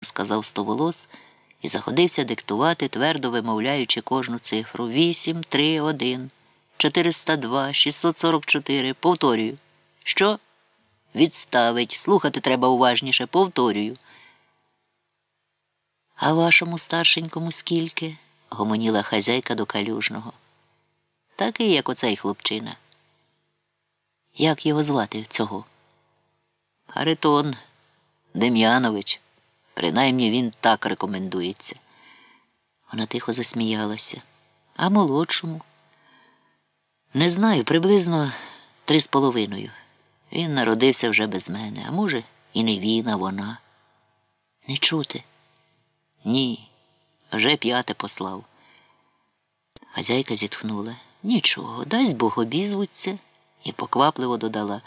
сказав стоволос і заходився диктувати, твердо вимовляючи кожну цифру. Вісім, три, один, чотириста два, шістсот сорок чотири. Повторюю. Що? Відставить. Слухати треба уважніше. Повторюю. А вашому старшенькому скільки? гомоніла хазяйка до калюжного. Такий, як оцей хлопчина. Як його звати цього? Харитон Дем'янович. Принаймні він так рекомендується. Вона тихо засміялася. А молодшому? Не знаю, приблизно три з половиною. Він народився вже без мене, а може, і не він, а вона. Не чути? Ні. Вже п'яте послав. Хазяйка зітхнула. Нічого, дасть Бог обізвуться, і поквапливо додала.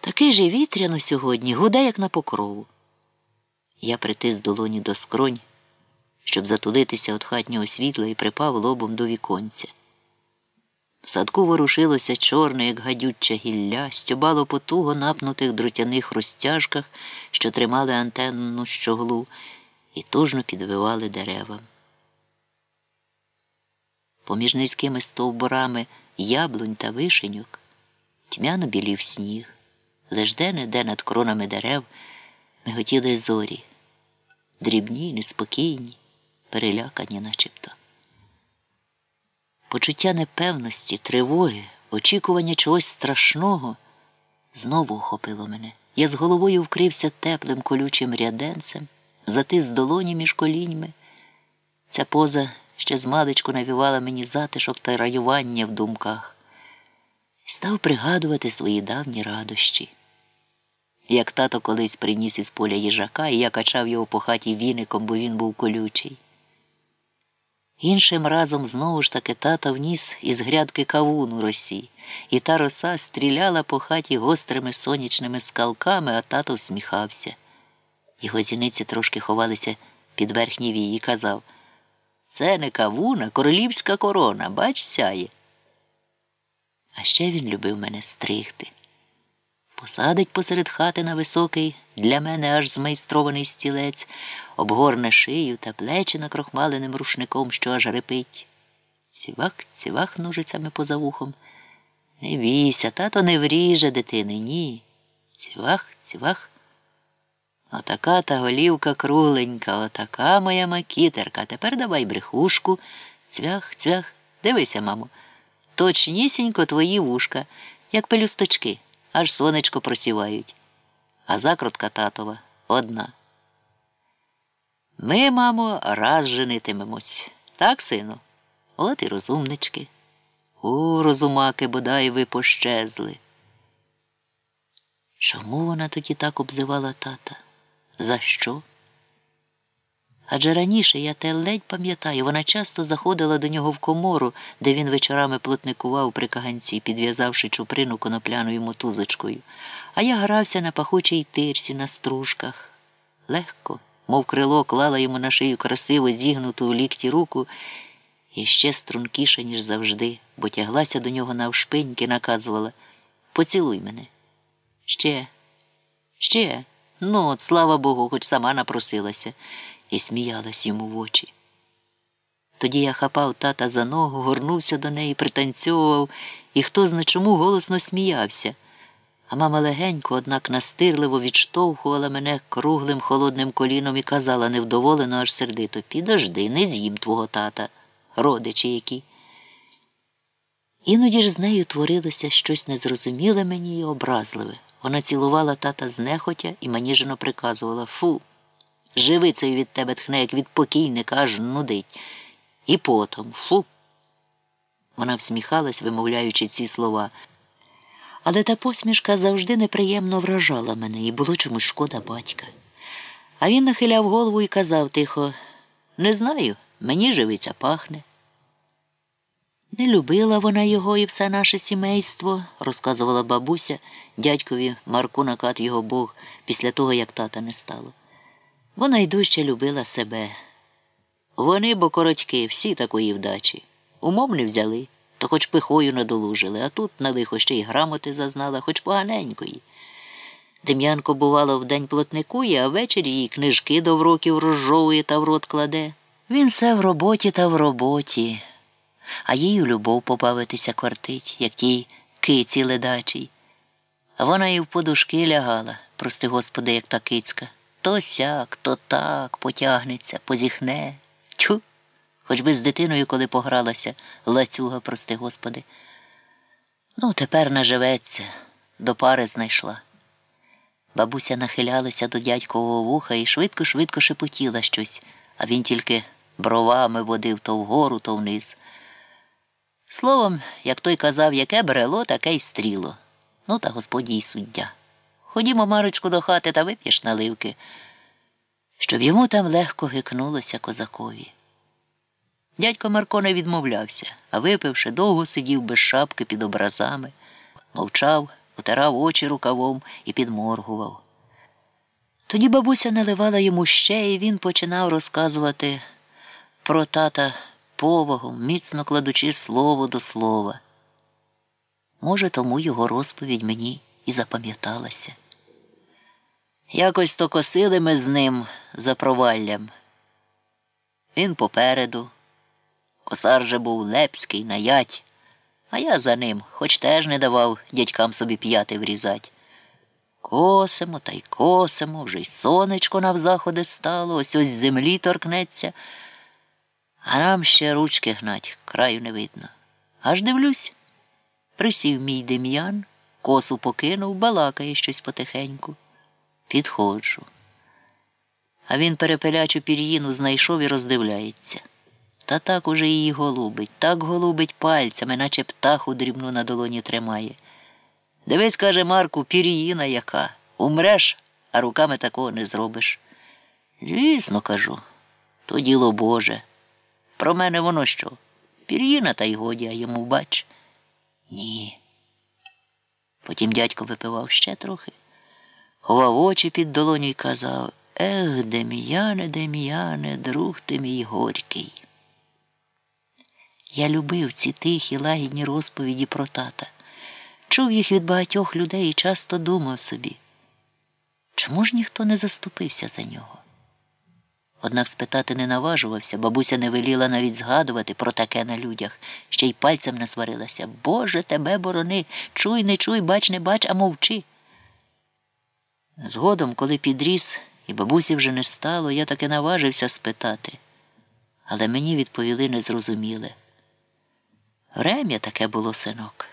Такий же вітряно сьогодні, гуде, як на покрову. Я притис долоні до скронь, щоб затулитися від хатнього світла і припав лобом до віконця. В садку ворушилося чорне, як гадюча гілля, стюбало по туго напнутих друтяних розтяжках, що тримали антенну щоглу, і тужно підвивали деревам. Поміж низькими стовбурами яблунь та вишеньок тьмяно білів сніг, лиш де-не-де над кронами дерев миготіли зорі, дрібні, неспокійні, перелякані начебто. Почуття непевності, тривоги, очікування чогось страшного знову охопило мене. Я з головою вкрився теплим колючим ряденцем, затис долоні між коліньми. Ця поза ще змалечку навівала мені затишок та раювання в думках, став пригадувати свої давні радощі. Як тато колись приніс із поля їжака, і я качав його по хаті віником, бо він був колючий. Іншим разом знову ж таки тато вніс із грядки кавуну росі, і та роса стріляла по хаті гострими сонячними скалками, а тато всміхався. Його зіниці трошки ховалися під верхні вії і казав Це не кавуна, королівська корона, бач, сяє. А ще він любив мене стригти. Посадить посеред хати на високий, для мене аж змайстрований стілець, обгорне шию та плечі накрохмаленим рушником, що аж репить. Цівах, цівах ножицями поза вухом. Не бійся, тато не вріже дитини, ні. Цівах, цівах. Отака та голівка кругленька, отака моя макітерка. Тепер давай брехушку. Цвях, цвях. Дивися, мамо. Точнісінько твої вушка, як пелюсточки аж сонечко просівають. А закрутка татова одна. Ми, мамо, раз женитимемось. Так, сину? От і розумнички. О, розумаки, бодай ви пощезли. Чому вона тоді так обзивала тата? За що? Адже раніше я те ледь пам'ятаю, вона часто заходила до нього в комору, де він вечорами плотникував при каганці, підв'язавши чуприну конопляною мотузочкою, а я грався на пахучій тирсі на стружках. Легко, мов крило, клала йому на шию красиво зігнуту у лікті руку і ще стрункіше, ніж завжди, бо тяглася до нього навшпиньки, наказувала Поцілуй мене. Ще, ще, ну, от, слава Богу, хоч сама напросилася і сміялась йому в очі. Тоді я хапав тата за ногу, горнувся до неї, пританцьовував, і хто зна чому голосно сміявся. А мама легенько, однак настирливо відштовхувала мене круглим холодним коліном і казала невдоволено, аж сердито підожди, не з'їм твого тата, родичі які. Іноді ж з нею творилося щось незрозуміле мені і образливе. Вона цілувала тата знехотя і маніжено приказувала Фу. Живицею від тебе тхне, як від покійника, аж нудить. І потом фу. Вона всміхалась, вимовляючи ці слова. Але та посмішка завжди неприємно вражала мене і було чомусь шкода батька. А він нахиляв голову і казав тихо не знаю, мені живиця пахне. Не любила вона його і все наше сімейство, розказувала бабуся дядькові Марку накат його Бог після того, як тата не стало. Вона й дужче любила себе. Вони, бо коротьки, всі такої вдачі. Умов не взяли, то хоч пихою надолужили, а тут на лихо ще й грамоти зазнала, хоч поганенької. Дем'янко, бувало, вдень плотникує, а ввечері їй книжки до вроків розжовує та в рот кладе. Він все в роботі та в роботі, а їй у любов побавитися кортить, як тій киці ледачій. А вона і в подушки лягала, прости господи, як та кицька. То сяк, то так, потягнеться, позіхне. Тю. Хоч би з дитиною, коли погралася, лацюга, прости господи. Ну, тепер наживеться, до пари знайшла. Бабуся нахилялася до дядькового вуха і швидко-швидко шепотіла щось, а він тільки бровами водив то вгору, то вниз. Словом, як той казав, яке брело, таке й стріло. Ну та господі й суддя. Ходімо, Марочку, до хати та вип'єш наливки, щоб йому там легко гикнулося козакові. Дядько Марко не відмовлявся, а випивши, довго сидів без шапки під образами, мовчав, утирав очі рукавом і підморгував. Тоді бабуся наливала йому ще, і він починав розказувати про тата повагом, міцно кладучи слово до слова. Може, тому його розповідь мені і запам'яталася. Якось то косили ми з ним за проваллям. Він попереду. Косар же був лепський, наять, а я за ним, хоч теж не давав дядькам собі п'яти врізать. Косимо та й косимо, вже й сонечко навзаходи стало, ось ось землі торкнеться, а нам ще ручки гнать, краю не видно. Аж дивлюсь. Присів мій дем'ян, косу покинув, балакає щось потихеньку. Підходжу. А він перепелячу пір'їну знайшов і роздивляється. Та так уже її голубить, так голубить пальцями, наче птаху дрібну на долоні тримає. Дивись, каже Марку, пір'їна яка. Умреш, а руками такого не зробиш. Звісно, кажу, то діло Боже. Про мене воно що? Пір'їна та й годі, а йому бач. Ні. Потім дядько випивав ще трохи, ховав очі під долоню і казав Ех, Дем'яне, Дем'яне, друг ти мій горький. Я любив ці тихі лагідні розповіді про тата, чув їх від багатьох людей і часто думав собі. Чому ж ніхто не заступився за нього? Однак спитати не наважувався, бабуся не веліла навіть згадувати про таке на людях, ще й пальцем не сварилася. Боже тебе борони, чуй, не чуй, бач, не бач, а мовчи. Згодом, коли підріс, і бабусі вже не стало, я таки наважився спитати, але мені відповіли незрозуміле. Врем'я таке було синок.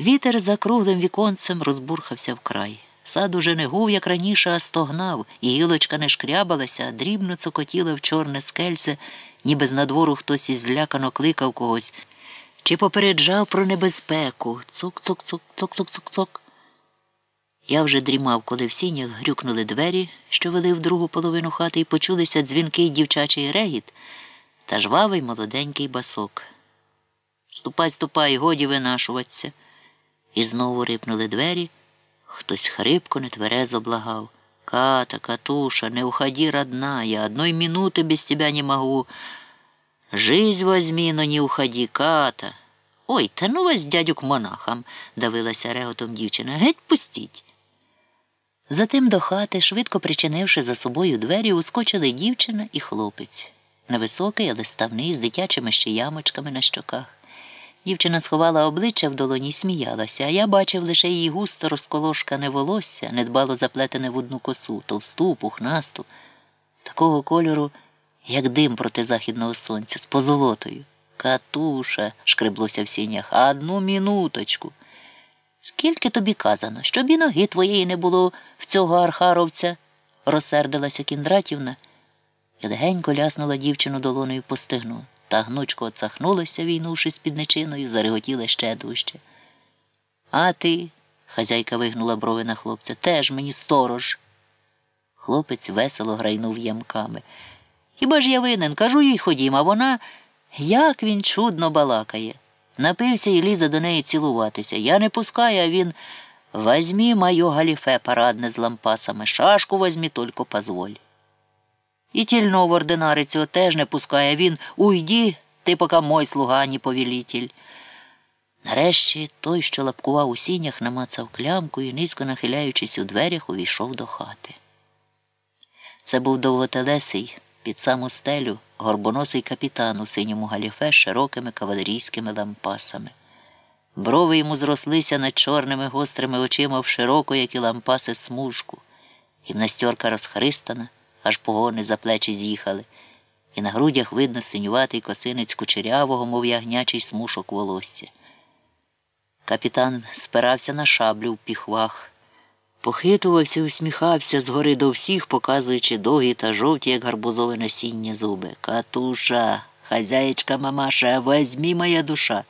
Вітер за круглим віконцем розбурхався вкрай. Сад уже не гув, як раніше, а стогнав, і гілочка не шкрябалася, а дрібно цокотіла в чорне скельце, ніби з надвору хтось із злякано кликав когось, чи попереджав про небезпеку. Цук-цук-цук, цук-цук-цук-цук. Я вже дрімав, коли в сінях грюкнули двері, що вели в другу половину хати, і почулися дзвінкий дівчачий регіт та жвавий молоденький басок. Ступай, ступай, годі винашуватися. І знову рипнули двері. Хтось хрипко нетверезо благав. Ката, Катуша, не уходи, родная, одной минуты без тебя не могу. Жизнь возьми, но не уходи, Ката. Ой, та ну вас дядю к монахам, давилася реготом дівчина. Геть пустіть. Затим до хати, швидко причинивши за собою двері, ускочили дівчина і хлопець. Невисокий, але ставний, з дитячими ще ямочками на щоках. Дівчина сховала обличчя в долоні і сміялася, а я бачив лише її густо розколошкане волосся, недбало заплетене в одну косу, товсту, пухнасту, такого кольору, як дим проти західного сонця, з позолотою. Катуша, шкреблося в сінях, одну минуточку. Скільки тобі казано, щоб і ноги твоєї не було в цього архаровця, розсердилася Кіндратівна і легенько ляснула дівчину долоною по стегну. Та гнучко оцахнулася, війнувшись під нечиною, зареготіла ще дужче. А ти, хазяйка вигнула брови на хлопця, теж мені сторож. Хлопець весело грайнув ямками. Хіба ж я винен? Кажу їй ходім, а вона, як він чудно балакає. Напився і лізе до неї цілуватися. Я не пускаю, а він возьми моє галіфе парадне з лампасами, шашку возьми, тільки позволь. І тільного в ординари цього теж не пускає він. Уйди, ти пока мой слуга, а не повелитель. Нарешті той, що лапкував у сінях, намацав клямку і, низько нахиляючись у дверях, увійшов до хати. Це був довготелесий, під саму стелю, горбоносий капітан у синьому галіфе з широкими кавалерійськими лампасами. Брови йому зрослися над чорними гострими очима в широку, як і лампаси, смужку. Гімнастерка розхристана, аж погони за плечі з'їхали, і на грудях видно синюватий косинець кучерявого, мов ягнячий смушок волосся. Капітан спирався на шаблю в піхвах, похитувався, усміхався згори до всіх, показуючи довгі та жовті, як гарбузове насіння зуби. Катуша, хазяєчка мамаша, возьми моя душа.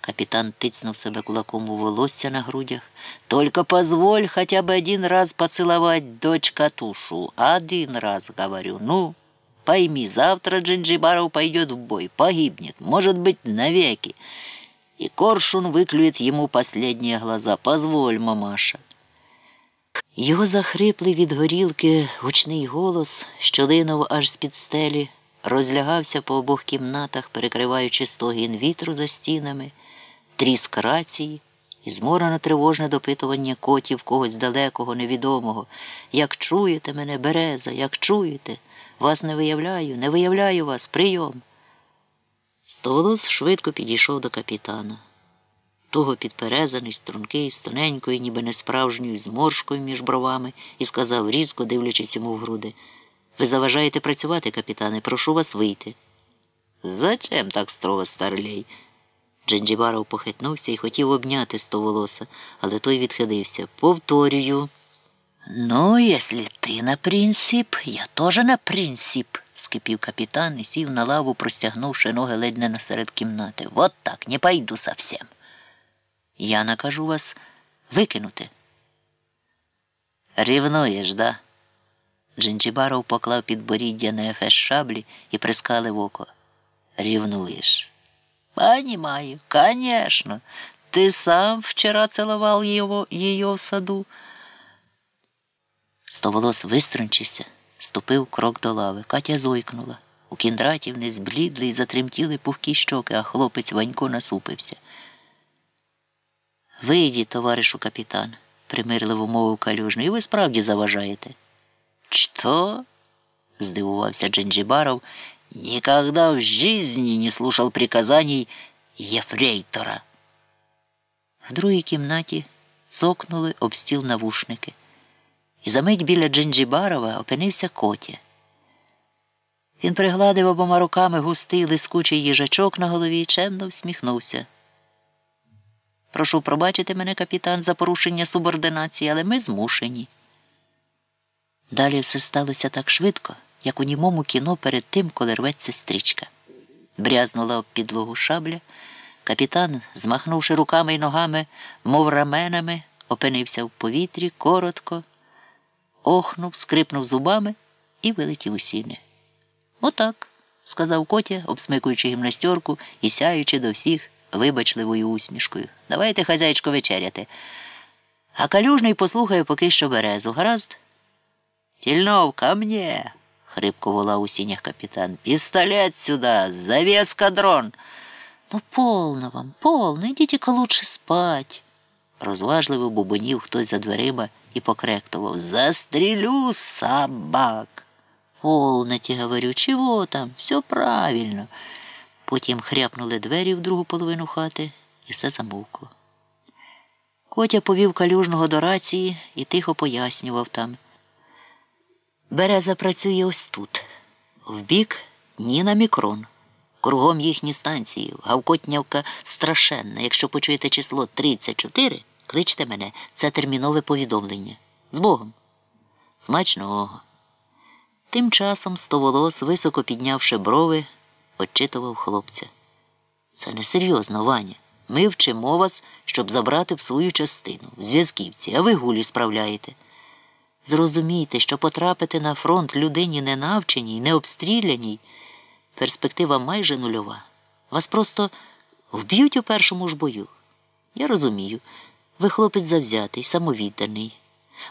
Капітан тицнув себе кулаком у волосся на грудях. Только позволь хотя бы один раз поцеловать дочь Катушу. Один раз, говорю. Ну, пойми, завтра Джинджибаров пойдет в бой, погибнет, может быть, навеки. И коршун выклюет ему последние глаза. Позволь, мамаша. Його захриплий від горілки гучний голос, що линув аж з-під стелі, розлягався по обох кімнатах, перекриваючи стогін вітру за стінами, тріск рації і зморено тривожне допитування котів когось далекого, невідомого. Як чуєте мене, береза, як чуєте? Вас не виявляю, не виявляю вас, прийом. Стоволос швидко підійшов до капітана. Того підперезаний, стрункий, з тоненькою, ніби несправжньою зморшкою між бровами, і сказав, різко дивлячись йому в груди. Ви заважаєте працювати, капітане, прошу вас вийти. Зачем так строго, старлей? Дженджібаров похитнувся і хотів обняти стоволоса, але той відхилився. Повторюю. Ну, якщо ти на принцип, я теж на принцип, скипів капітан і сів на лаву, простягнувши ноги ледь не насеред кімнати. Вот так, не пойду совсем. Я накажу вас викинути. Рівнуєш, да? Джинджібаров поклав підборіддя на ефес шаблі і прискалив око. Рівнуєш. Понимаю, конечно. Ты сам вчера целовал его, ее в саду. Стоволос виструнчився, ступив крок до лави. Катя зойкнула. У кіндратів не зблідли і затремтіли пухкі щоки, а хлопець Ванько насупився. Вийдіть, товаришу капітан, примирливо мовив калюжний, і ви справді заважаєте. Что? здивувався Джинджибаров. Никогда в жизни не слушал приказаний єфрейтора. В другій кімнаті цокнули об стіл навушники, і за мить біля Джинджибарова опинився Котя. Він пригладив обома руками густий лискучий їжачок на голові і чемно всміхнувся. Прошу пробачити мене, капітан, за порушення субординації, але ми змушені. Далі все сталося так швидко, як у німому кіно перед тим, коли рветься стрічка. Брязнула об підлогу шабля. Капітан, змахнувши руками й ногами, мов раменами, опинився в повітрі коротко, охнув, скрипнув зубами і вилетів у сіни. Отак, сказав Котя, обсмикуючи гімнастерку і сяючи до всіх вибачливою усмішкою. Давайте, хазяйчко, вечеряти. А калюжний послухає поки що березу. Гаразд? Тільнов, ко мне! Хрипко волав у сінях капітан. Пістолет сюда, зови эскадрон. Ну, полно вам, полно, идите-ка лучше спать. Розважливо бубонів хтось за дверима і покректував. Застрелю собак. Полноте, говорю, чего там? Все правильно. Потім хряпнули двері в другу половину хати, і все замовкло. Котя повів калюжного до рації і тихо пояснював там. Береза працює ось тут. Вбік Ніна Мікрон. Кругом їхні станції. Гавкотнявка страшенна. Якщо почуєте число 34, кличте мене. Це термінове повідомлення. З Богом. Смачного. Тим часом стоволос, високо піднявши брови, очитував хлопця. Це несерйозно, Ваня. Ми вчимо вас, щоб забрати в свою частину, в зв'язківці, а ви гулі справляєте. Зрозумійте, що потрапити на фронт людині ненавченій, необстріляній, перспектива майже нульова. Вас просто вб'ють у першому ж бою. Я розумію, ви хлопець завзятий, самовідданий.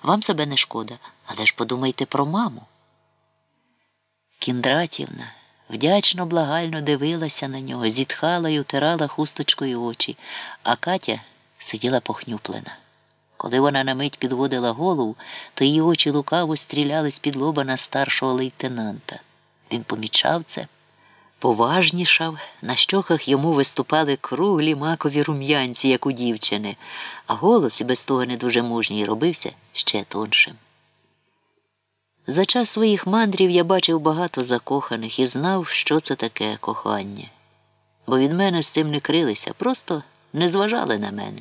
Вам себе не шкода, але ж подумайте про маму. Кіндратівна, Вдячно благально дивилася на нього, зітхала й утирала хусточкою очі, а Катя сиділа похнюплена. Коли вона на мить підводила голову, то її очі лукаво стріляли з-під лоба на старшого лейтенанта. Він помічав це, поважнішав, на щоках йому виступали круглі макові рум'янці, як у дівчини, а голос і без того не дуже мужній робився ще тоншим. За час своїх мандрів я бачив багато закоханих і знав, що це таке кохання. Бо від мене з цим не крилися, просто не зважали на мене.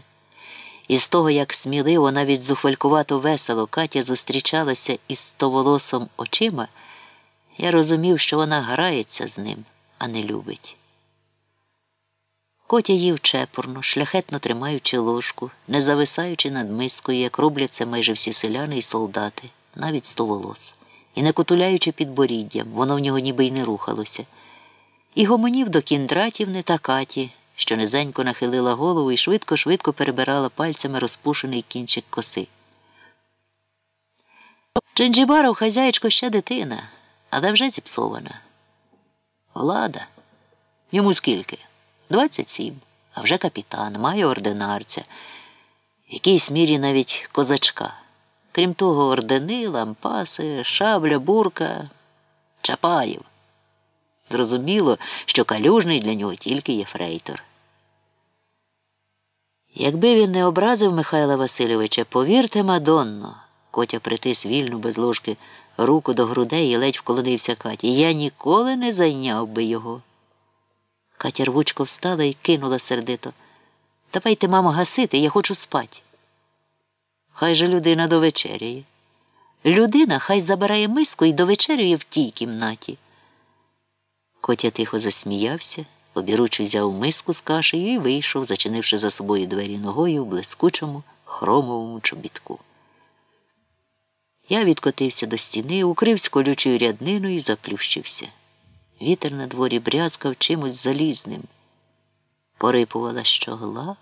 І з того, як сміливо, навіть зухвалькувато весело Катя зустрічалася із товолосом очима, я розумів, що вона грається з ним, а не любить. Котя їв чепурно, шляхетно тримаючи ложку, не зависаючи над мискою, як роблять це майже всі селяни і солдати, навіть стоволос, і не котуляючи підборіддям, воно в нього ніби й не рухалося. І гомонів до кіндратівни та Каті, що низенько нахилила голову і швидко-швидко перебирала пальцями розпушений кінчик коси. Джинджибаров, хазяєчко, ще дитина, але вже зіпсована. Влада. Йому скільки? Двадцять сім, а вже капітан, має ординарця, в якійсь мірі навіть козачка. Крім того, ордени, лампаси, шабля, бурка, Чапаєв. Зрозуміло, що калюжний для нього тільки є фрейтор. Якби він не образив Михайла Васильовича, повірте, Мадонно, Котя притис вільну без ложки руку до грудей і ледь вклонився Каті. Я ніколи не зайняв би його. Катя рвучко встала і кинула сердито. Давайте, мамо, гасити, я хочу спать. Хай же людина довечеряє. Людина хай забирає миску і довечерює в тій кімнаті. Котя тихо засміявся, обіруч взяв миску з кашею і вийшов, зачинивши за собою двері ногою в блискучому хромовому чобітку. Я відкотився до стіни, укрився колючою рядниною і заплющився. Вітер на дворі брязкав чимось залізним. Порипувала щогла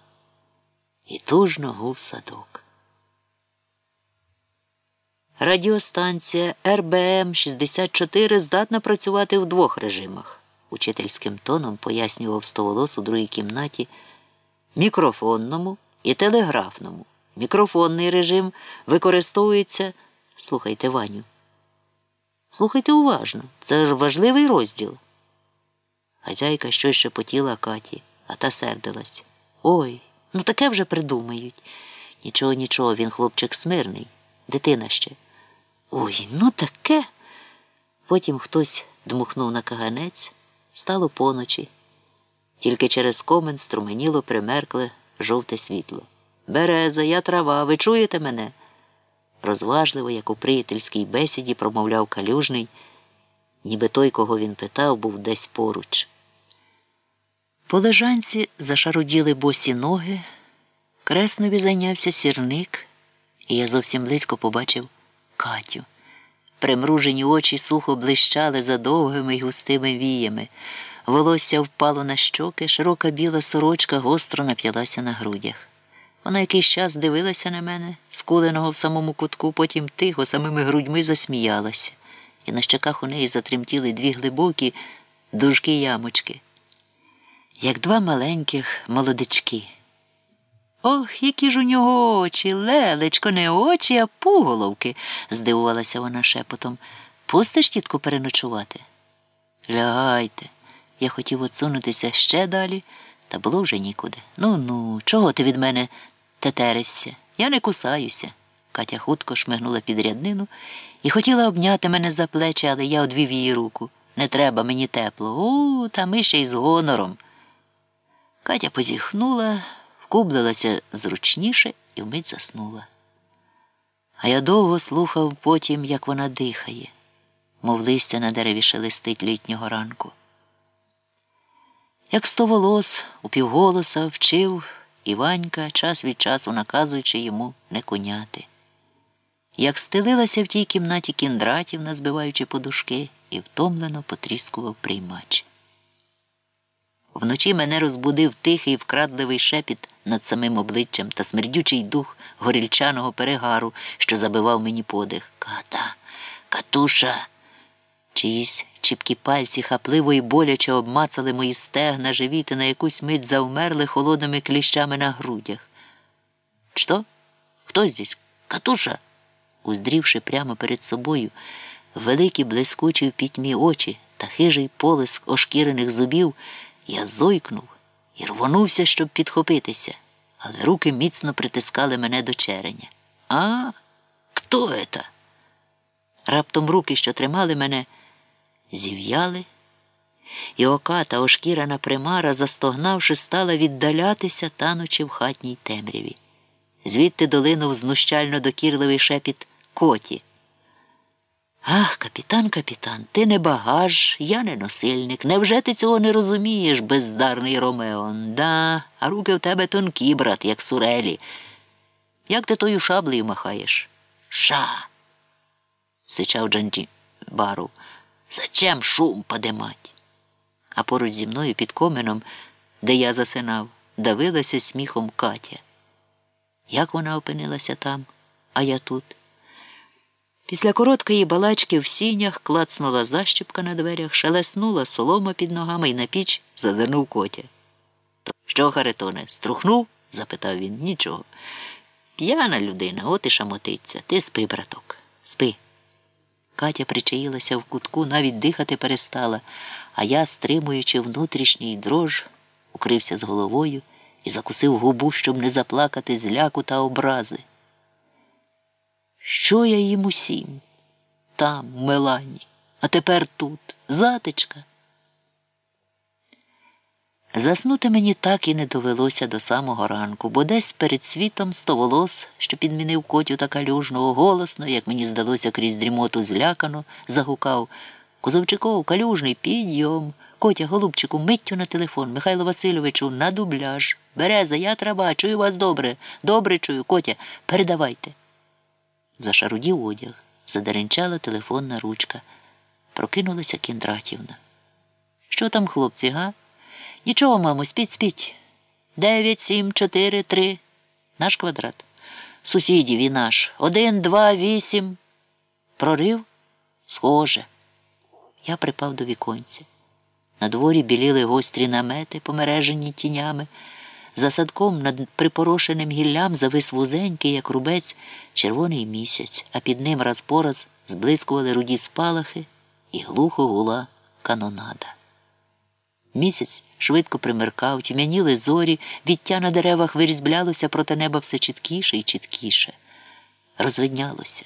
і тужно гув садок. Радіостанція РБМ 64 здатна працювати в двох режимах, учительським тоном пояснював стоволос у другій кімнаті, мікрофонному і телеграфному. Мікрофонний режим використовується. Слухайте, Ваню. Слухайте уважно, це ж важливий розділ. Хазяйка щось шепотіла Каті, а та сердилась. Ой, ну таке вже придумають. Нічого, нічого, він хлопчик смирний, дитина ще. Ой, ну таке. Потім хтось дмухнув на каганець, стало поночі. Тільки через комен струменіло примеркле жовте світло. Береза, я трава, ви чуєте мене? Розважливо, як у приятельській бесіді, промовляв калюжний, ніби той, кого він питав, був десь поруч. По лежанці зашаруділи босі ноги, креснові зайнявся сірник, і я зовсім близько побачив Катю. Примружені очі сухо блищали за довгими й густими віями. Волосся впало на щоки, широка біла сорочка гостро нап'ялася на грудях. Вона якийсь час дивилася на мене, скуленого в самому кутку, потім тихо, самими грудьми засміялася, і на щоках у неї затремтіли дві глибокі дужкі ямочки, як два маленьких молодички. Ох, які ж у нього очі, лелечко, не очі, а пуголовки, здивувалася вона шепотом. Пустиш тітку переночувати? Лягайте. Я хотів отсунутися ще далі, та було вже нікуди. Ну ну, чого ти від мене тетеришся? Я не кусаюся. Катя хутко шмигнула під ряднину і хотіла обняти мене за плечі, але я одвів її руку. Не треба мені тепло. У, та ми ще й з гонором. Катя позіхнула вкублилася зручніше і вмить заснула. А я довго слухав потім, як вона дихає, мов листя на дереві шелестить літнього ранку. Як сто волос упівголоса вчив Іванька, час від часу наказуючи йому не куняти. Як стелилася в тій кімнаті кіндратів, назбиваючи подушки, і втомлено потріскував приймач. Вночі мене розбудив тихий вкрадливий шепіт над самим обличчям та смердючий дух горільчаного перегару, що забивав мені подих. Ката, Катуша. Чиїсь чіпкі пальці хапливо і боляче обмацали мої стегна, живіт і на якусь мить завмерли холодними кліщами на грудях. Що? Хто здесь? Катуша? Уздрівши прямо перед собою великі блискучі в пітьмі очі та хижий полиск ошкірених зубів, я зойкнув і рвонувся, щоб підхопитися, але руки міцно притискали мене до череня. А, хто это? Раптом руки, що тримали мене, зів'яли, і оката ошкірана примара, застогнавши, стала віддалятися, танучи в хатній темряві. Звідти долинув знущально докірливий шепіт коті. Ах, капітан, капітан, ти не багаж, я не носильник. Невже ти цього не розумієш, бездарний Ромеон? Да, а руки в тебе тонкі, брат, як сурелі. Як ти тою шаблею махаєш? Ша. сичав Джанджі бару. Зачем шум подимать? А поруч зі мною під коменом, де я засинав, давилася сміхом Катя. Як вона опинилася там, а я тут? Після короткої балачки в сінях клацнула защіпка на дверях, шелеснула солома під ногами і на піч зазирнув котя. Що, Харитоне, струхнув? запитав він. Нічого. П'яна людина, от і шамотиться. Ти спи, браток, спи. Катя причаїлася в кутку, навіть дихати перестала, а я, стримуючи внутрішній дрож, укрився з головою і закусив губу, щоб не заплакати з ляку та образи. Що я їм усім? Там, Мелані, а тепер тут, затичка. Заснути мені так і не довелося до самого ранку, бо десь перед світом стоволос, що підмінив котю та калюжного, голосно, як мені здалося крізь дрімоту злякано, загукав Козовчиков, калюжний, підйом. Котя, голубчику, миттю на телефон, Михайло Васильовичу, на дубляж. Береза, я траба, чую вас добре. Добре чую, Котя, передавайте. Зашарудів одяг, задеренчала телефонна ручка. Прокинулася Кіндратівна. Що там, хлопці, га? Нічого, мамо, спіть, спіть. Дев'ять, сім, чотири, три. Наш квадрат. Сусідів і наш. Один, два, вісім. Прорив? Схоже. Я припав до віконця. На дворі біліли гострі намети, помережені тінями. За садком над припорошеним гіллям завис вузенький, як рубець, червоний місяць, а під ним раз по раз зблискували руді спалахи і глухо гула канонада. Місяць швидко примеркав, тьмяніли зорі, віття на деревах вирізблялося проти неба все чіткіше і чіткіше. Розвиднялося.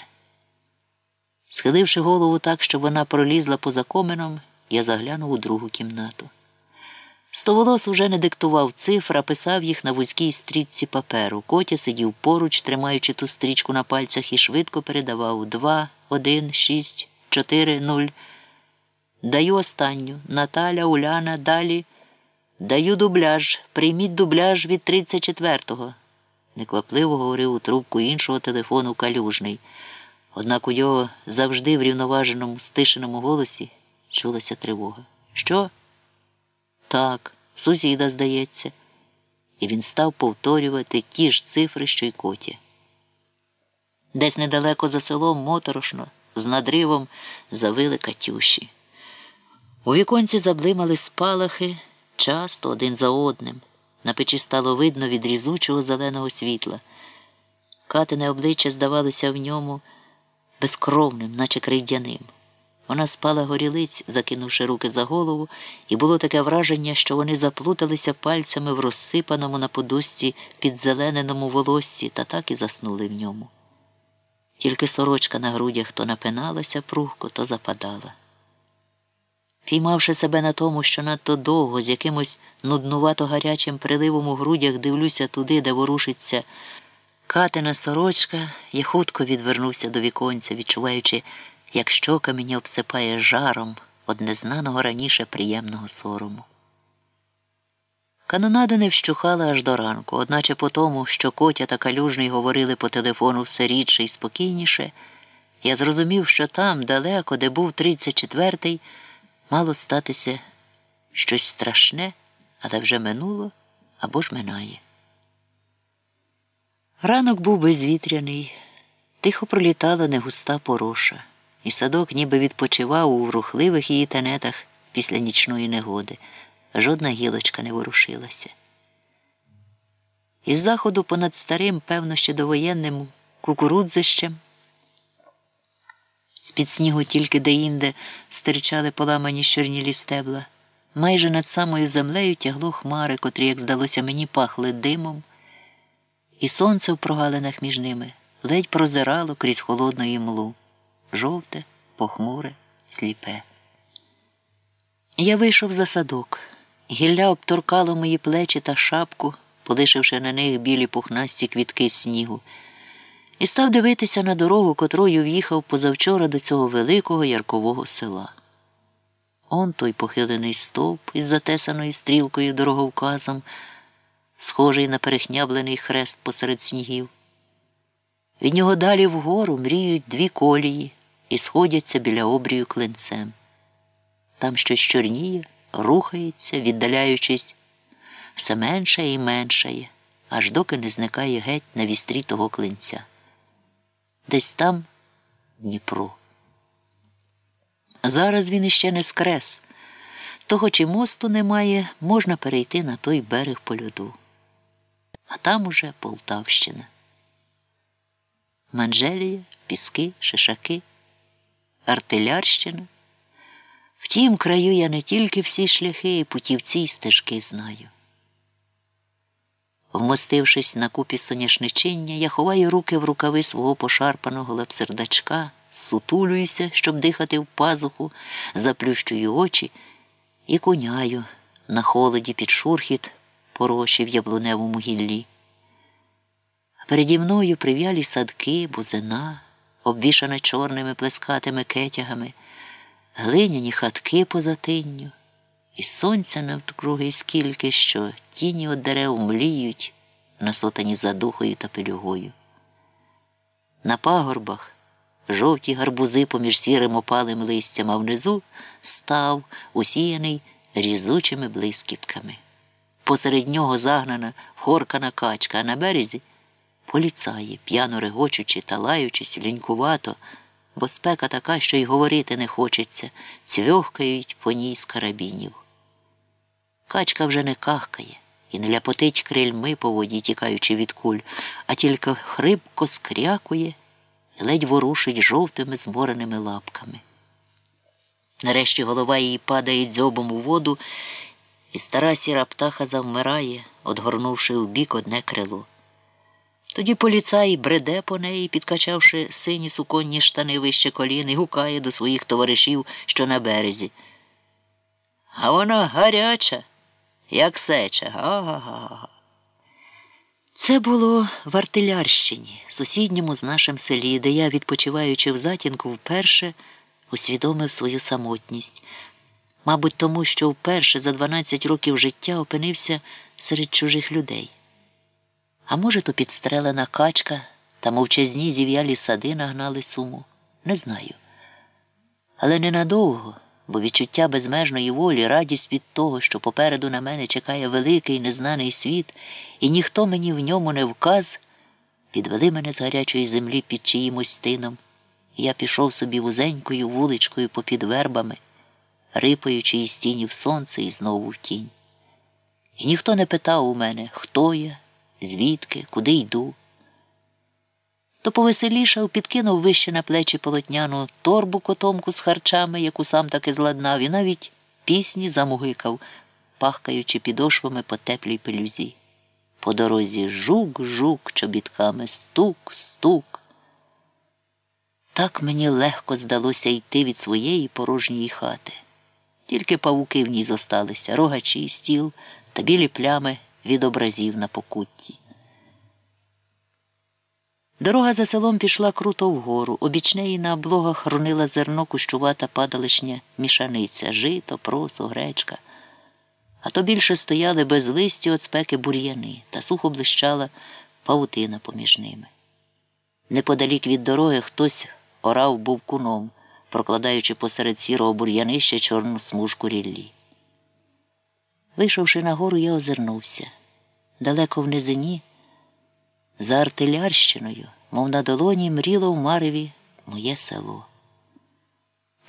Схиливши голову так, щоб вона пролізла поза коменом, я заглянув у другу кімнату. Стоволос уже не диктував цифр, а писав їх на вузькій стрічці паперу. Котя сидів поруч, тримаючи ту стрічку на пальцях, і швидко передавав два, один, шість, чотири, нуль. Даю останню. Наталя, Уляна, далі. Даю дубляж. Прийміть дубляж від 34-го. Неквапливо говорив у трубку іншого телефону калюжний. Однак у його завжди врівноваженому, стишеному голосі чулася тривога. Що? Так, сусіда, здається. І він став повторювати ті ж цифри, що й коті. Десь недалеко за селом моторошно, з надривом завили Катюші. У віконці заблимали спалахи часто один за одним. На печі стало видно від різучого зеленого світла. Катине обличчя здавалося в ньому безкровним, наче крейдяним. Вона спала горілиць, закинувши руки за голову, і було таке враження, що вони заплуталися пальцями в розсипаному на подушці підзелененому волоссі та так і заснули в ньому. Тільки сорочка на грудях то напиналася прухко, то западала. Піймавши себе на тому, що надто довго, з якимось нуднувато гарячим приливом у грудях дивлюся туди, де ворушиться катина сорочка, я хутко відвернувся до віконця, відчуваючи, як щока мені обсипає жаром од незнаного раніше приємного сорому. Канонада не вщухала аж до ранку, одначе по тому, що Котя та калюжний говорили по телефону все рідше і спокійніше, я зрозумів, що там, далеко, де був 34-й, мало статися щось страшне, але вже минуло або ж минає. Ранок був безвітряний, тихо пролітала негуста пороша. І садок ніби відпочивав у рухливих її тенетах після нічної негоди. Жодна гілочка не ворушилася. Із заходу понад старим, певно, ще довоєнним кукурудзищем. З-під снігу тільки деінде стирчали поламані щорнілі стебла. Майже над самою землею тягло хмари, котрі, як здалося, мені пахли димом, і сонце в прогалинах між ними ледь прозирало крізь холодну імлу, жовте, похмуре, сліпе. Я вийшов за садок. Гілля обторкало мої плечі та шапку, полишивши на них білі пухнасті квітки снігу, і став дивитися на дорогу, котрою в'їхав позавчора до цього великого яркового села. Он той похилений стовп із затесаною стрілкою дороговказом, схожий на перехняблений хрест посеред снігів. Від нього далі вгору мріють дві колії і сходяться біля обрію клинцем. Там щось чорніє, рухається, віддаляючись, все меншає і меншає, аж доки не зникає геть на вістрі того клинця. Десь там Дніпро. Зараз він іще не скрес. Того чи мосту немає, можна перейти на той берег по льоду. А там уже Полтавщина. Манжелія, Піски, Шишаки, Артилярщина. В тім краю я не тільки всі шляхи і путівці й стежки знаю. Вмостившись на купі соняшничиння, я ховаю руки в рукави свого пошарпаного лапсердачка, сутулююся, щоб дихати в пазуху, заплющую очі і куняю на холоді під шурхіт пороші в яблуневому гіллі. Переді мною прив'ялі садки, бузина, обвішана чорними плескатими кетягами, глиняні хатки по затинню, і сонця навкруги скільки, що тіні від дерев мліють, насотані задухою та пелюгою. На пагорбах жовті гарбузи поміж сірим опалим листям, а внизу став, усіяний різучими блискітками. Посеред нього загнана вхоркана качка, а на березі поліцаї, п'яно регочучи та лаючись, лінькувато, бо спека така, що й говорити не хочеться, цвьохкають по ній з карабінів. Качка вже не кахкає і не ляпотить крильми по воді, тікаючи від куль, а тільки хрипко скрякує і ледь ворушить жовтими змореними лапками. Нарешті голова її падає дзьобом у воду, і стара сіра птаха завмирає, одгорнувши в бік одне крило. Тоді поліцай бреде по неї, підкачавши сині суконні штани вище колін і гукає до своїх товаришів, що на березі. А вона гаряча, як сеча. Га-га-га. Це було в Артилярщині, сусідньому з нашим селі, де я, відпочиваючи в затінку, вперше усвідомив свою самотність. Мабуть, тому що вперше за 12 років життя опинився серед чужих людей. А може, то підстрелена качка та мовчазні зів'ялі сади нагнали суму. Не знаю. Але ненадовго, бо відчуття безмежної волі, радість від того, що попереду на мене чекає великий незнаний світ, і ніхто мені в ньому не вказ, підвели мене з гарячої землі під чиїмось тином, і я пішов собі вузенькою вуличкою попід вербами, рипаючи із тіні в сонце і знову в тінь. І ніхто не питав у мене, хто я звідки, куди йду. То повеселішав, підкинув вище на плечі полотняну торбу котомку з харчами, яку сам таки зладнав, і навіть пісні замугикав, пахкаючи підошвами по теплій пелюзі. По дорозі жук, жук, чобітками стук, стук. Так мені легко здалося йти від своєї порожньої хати. Тільки павуки в ній зосталися, рогачі, стіл та білі плями від образів на покутті. Дорога за селом пішла круто вгору, обіч неї на облогах хронила зерно кущувата падалишня мішаниця, жито, просо, гречка. А то більше стояли без листі от спеки бур'яни та сухо блищала павутина поміж ними. Неподалік від дороги хтось орав був куном, прокладаючи посеред сірого бур'янища чорну смужку ріллі. Вийшовши нагору, я озирнувся. Далеко в низині, за артилярщиною, мов на долоні, мріло в мареві моє село.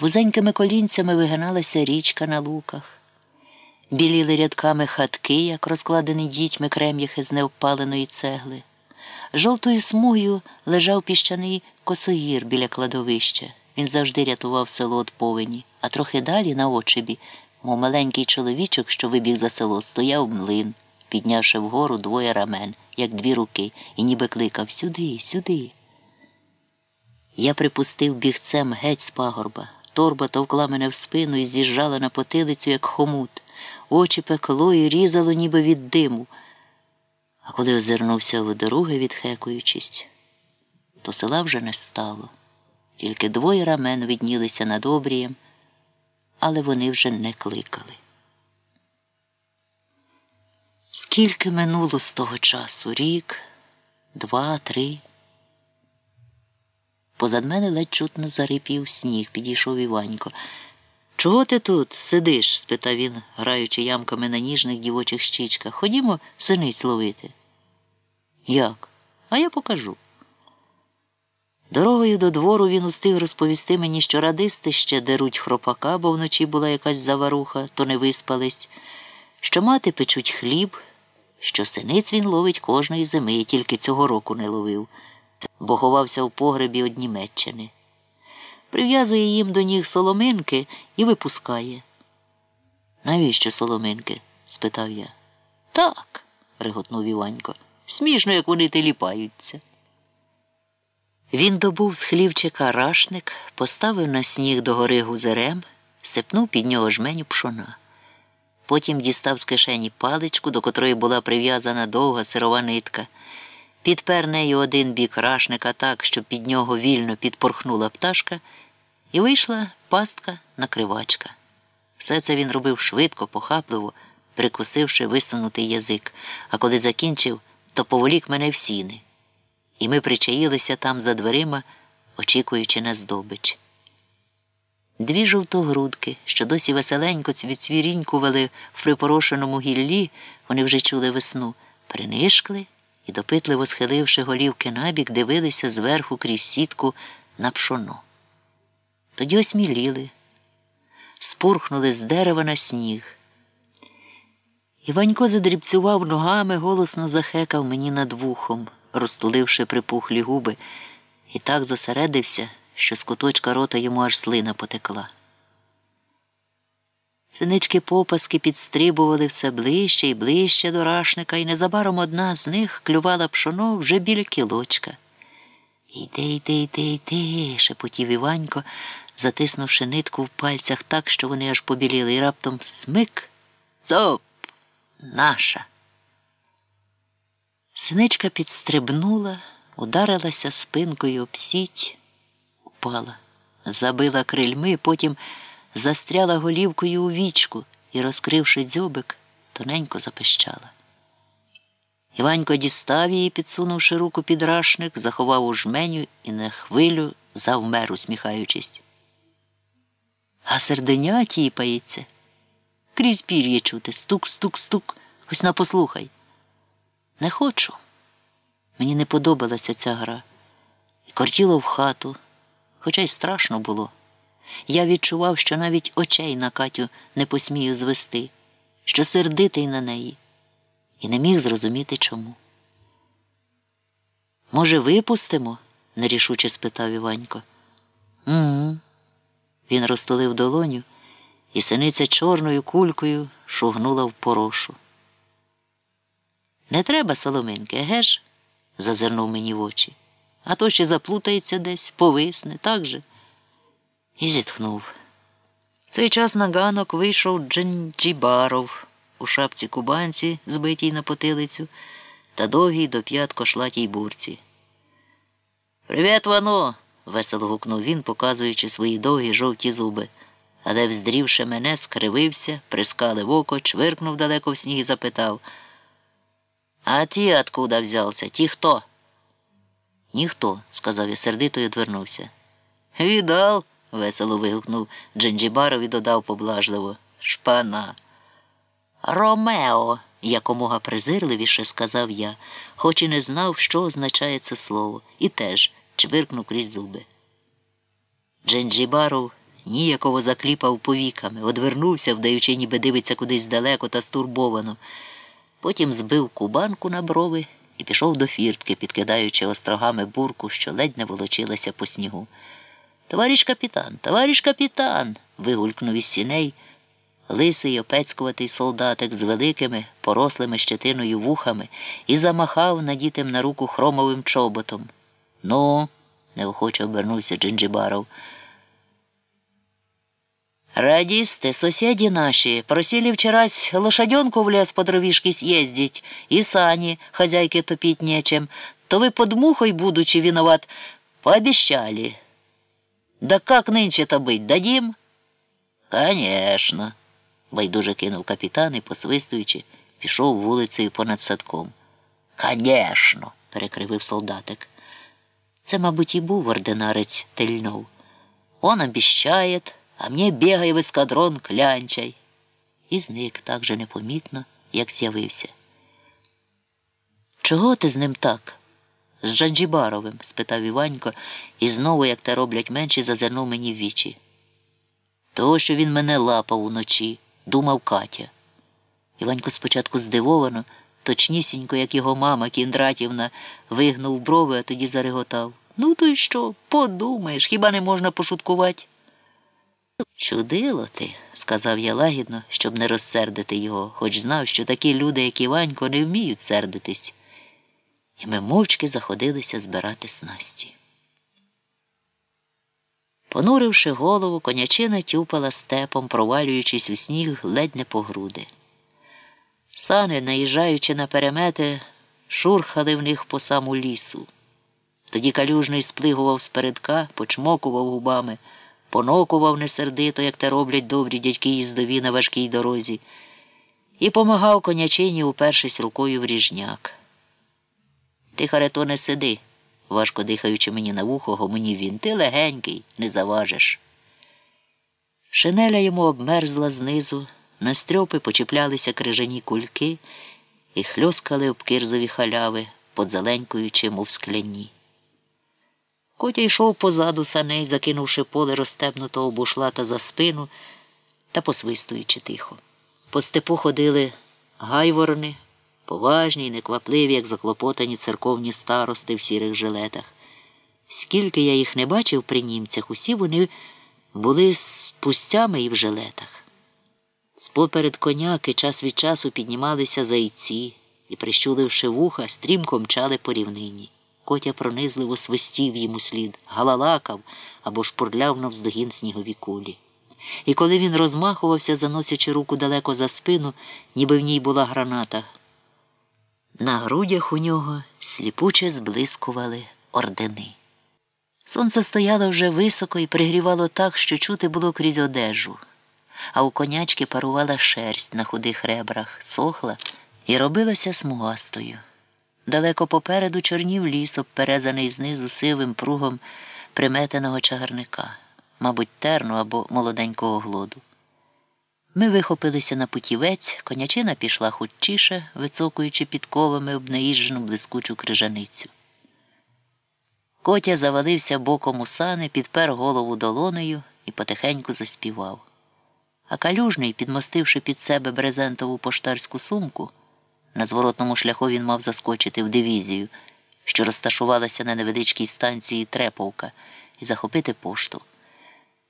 Вузенькими колінцями вигиналася річка на луках, біліли рядками хатки, як розкладені дітьми крем'яхи з необпаленої цегли. Жовтою смугою лежав піщаний косогір біля кладовища. Він завжди рятував село від повені, а трохи далі на очебі, мов маленький чоловічок, що вибіг за село, стояв млин, піднявши вгору двоє рамен, як дві руки, і ніби кликав Сюди, сюди. Я припустив бігцем геть з пагорба. Торба товкла мене в спину і з'їжджала на потилицю, як хомут. Очі пекло і різало, ніби від диму. А коли озирнувся водоруги, відхекуючись, то села вже не стало. Тільки двоє рамен виднілися над обрієм, але вони вже не кликали. Скільки минуло з того часу? Рік, два, три. Позад мене ледь чутно зарипів сніг, підійшов Іванько. Чого ти тут сидиш? спитав він, граючи ямками на ніжних дівочих щічках. Ходімо синиць ловити. Як? А я покажу. Дорогою до двору він устиг розповісти мені, що радисти ще деруть хропака, бо вночі була якась заваруха, то не виспались, що мати печуть хліб, що синиць він ловить кожної зими, і тільки цього року не ловив, бо ховався в погребі од Німеччини. Прив'язує їм до ніг соломинки і випускає. Навіщо соломинки? спитав я. Так, реготнув Іванько. Смішно, як вони теліпаються. Він добув з хлівчика рашник, поставив на сніг догори гузерем, сипнув під нього жменю пшона. Потім дістав з кишені паличку, до котрої була прив'язана довга сирова нитка, підпер нею один бік рашника так, щоб під нього вільно підпорхнула пташка, і вийшла пастка накривачка. Все це він робив швидко, похапливо, прикусивши висунутий язик, а коли закінчив, то поволік мене в сіни і ми причаїлися там за дверима, очікуючи на здобич. Дві жовтогрудки, що досі веселенько цвіцвірінькували в припорошеному гіллі, вони вже чули весну, принишкли і, допитливо схиливши голівки набік, дивилися зверху крізь сітку на пшоно. Тоді осміліли, спурхнули з дерева на сніг. Іванько задрібцював ногами, голосно захекав мені над вухом розтуливши припухлі губи, і так зосередився, що з куточка рота йому аж слина потекла. Синички попаски підстрибували все ближче і ближче до рашника, і незабаром одна з них клювала пшоно вже біля кілочка. Йди, йди, йди, йди, шепотів Іванько, затиснувши нитку в пальцях так, що вони аж побіліли, і раптом смик. Цоп! Наша. Синичка підстрибнула, ударилася спинкою об сіть, упала, забила крильми, потім застряла голівкою у вічку і, розкривши дзьобик, тоненько запищала. Іванько дістав її, підсунувши руку під рашник, заховав у жменю і на хвилю завмер, усміхаючись. А серденя тіпається. Крізь пір'я чути стук, стук, стук. Ось на послухай. Не хочу. Мені не подобалася ця гра. І кортіло в хату, хоча й страшно було. Я відчував, що навіть очей на Катю не посмію звести, що сердитий на неї, і не міг зрозуміти чому. Може, випустимо? нерішуче спитав Іванько. «Угу». Він розтулив долоню, і синиця чорною кулькою шугнула в порошу. Не треба соломинки, еге ж? зазирнув мені в очі. А то ще заплутається десь, повисне, так же? І зітхнув. Цей час на ганок вийшов Дженджібаров у шапці кубанці, збитій на потилицю, та довгій до п'ят кошлатій бурці. Привіт, вано. весело гукнув він, показуючи свої довгі жовті зуби. Але, вздрівши мене, скривився, прискалив око, чвиркнув далеко в сніг і запитав. А ті откуда взялся? Ті хто? Ніхто, сказав я сердито і одвернувся. Віддал, весело вигукнув Дженджібаров і додав поблажливо. Шпана. Ромео, якомога презирливіше сказав я, хоч і не знав, що означає це слово, і теж чвиркнув крізь зуби. Дженджібаров ніяково закліпав повіками, одвернувся, вдаючи, ніби дивиться кудись далеко та стурбовано. Потім збив кубанку на брови і пішов до фіртки, підкидаючи острогами бурку, що ледь не волочилася по снігу. Товариш капітан, товариш капітан. вигулькнув із сіней лисий опецькуватий солдатик з великими, порослими щетиною вухами і замахав надітим на руку хромовим чоботом. Ну, неохоче обернувся Джинджибаров. Радисты, соседи наши, просили вчерась лошаденку в лес по дровишке съездить, и сани, хозяйке топить нечем, то вы под мухой, будучи виноват, пообещали. Да как нынче-то быть, дадим? Конечно, байдуже кинув капітан і, посвистуючи, пішов вулицею понад садком. Конечно, перекривив солдатик. Це, мабуть, і був ординарець Тельнов. Он обіщає, а мені бігає в ескадрон клянчай. І зник так же непомітно, як з'явився. Чого ти з ним так? З Джанджібаровим? спитав Іванько, і знову, як те роблять менші, зазирнув мені в вічі. Того, що він мене лапав уночі, думав Катя. Іванько спочатку здивовано, точнісінько, як його мама Кіндратівна, вигнув брови, а тоді зареготав. Ну, то й що? Подумаєш, хіба не можна пошуткувати? Чудило ти, сказав я лагідно, щоб не розсердити його, хоч знав, що такі люди, як Іванько, не вміють сердитись. І ми мовчки заходилися збирати снасті. Понуривши голову, конячина тюпала степом, провалюючись у сніг ледь не по груди. Сани, наїжджаючи на перемети, шурхали в них по саму лісу. Тоді калюжний сплигував спередка, почмокував губами, понокував несердито, як те роблять добрі дядьки їздові на важкій дорозі, і помагав конячині, упершись рукою в ріжняк. Ти, Харето, не сиди важко дихаючи мені на вухо, гомонів він. Ти легенький, не заважиш. Шинеля йому обмерзла знизу, на стрьопи почіплялися крижані кульки і хльоскали об кирзові халяви, подзеленькуючи, мов скляні. Котя йшов позаду саней, закинувши поле розстебнутого бушлата за спину та посвистуючи тихо. По степу ходили гайворони поважні й неквапливі, як заклопотані церковні старости в сірих жилетах. Скільки я їх не бачив при німцях, усі вони були з пустями і в жилетах. Споперед коняки час від часу піднімалися зайці і, прищуливши вуха, стрімко мчали по рівнині. Котя пронизливо свистів йому слід, галалакав або шпурляв навздогін снігові кулі. І коли він розмахувався, заносячи руку далеко за спину, ніби в ній була граната, на грудях у нього сліпуче зблискували ордени. Сонце стояло вже високо і пригрівало так, що чути було крізь одежу, а у конячки парувала шерсть на худих ребрах, сохла і робилася смугастою. Далеко попереду чорнів ліс, обперезаний знизу сивим пругом приметеного чагарника, мабуть, терну або молоденького глоду. Ми вихопилися на путівець, конячина пішла хутчіше, вицокуючи підковами об наїжджену блискучу крижаницю. Котя завалився боком у сани, підпер голову долонею і потихеньку заспівав. А калюжний, підмостивши під себе брезентову поштарську сумку, на зворотному шляху він мав заскочити в дивізію, що розташувалася на невеличкій станції Треповка, і захопити пошту.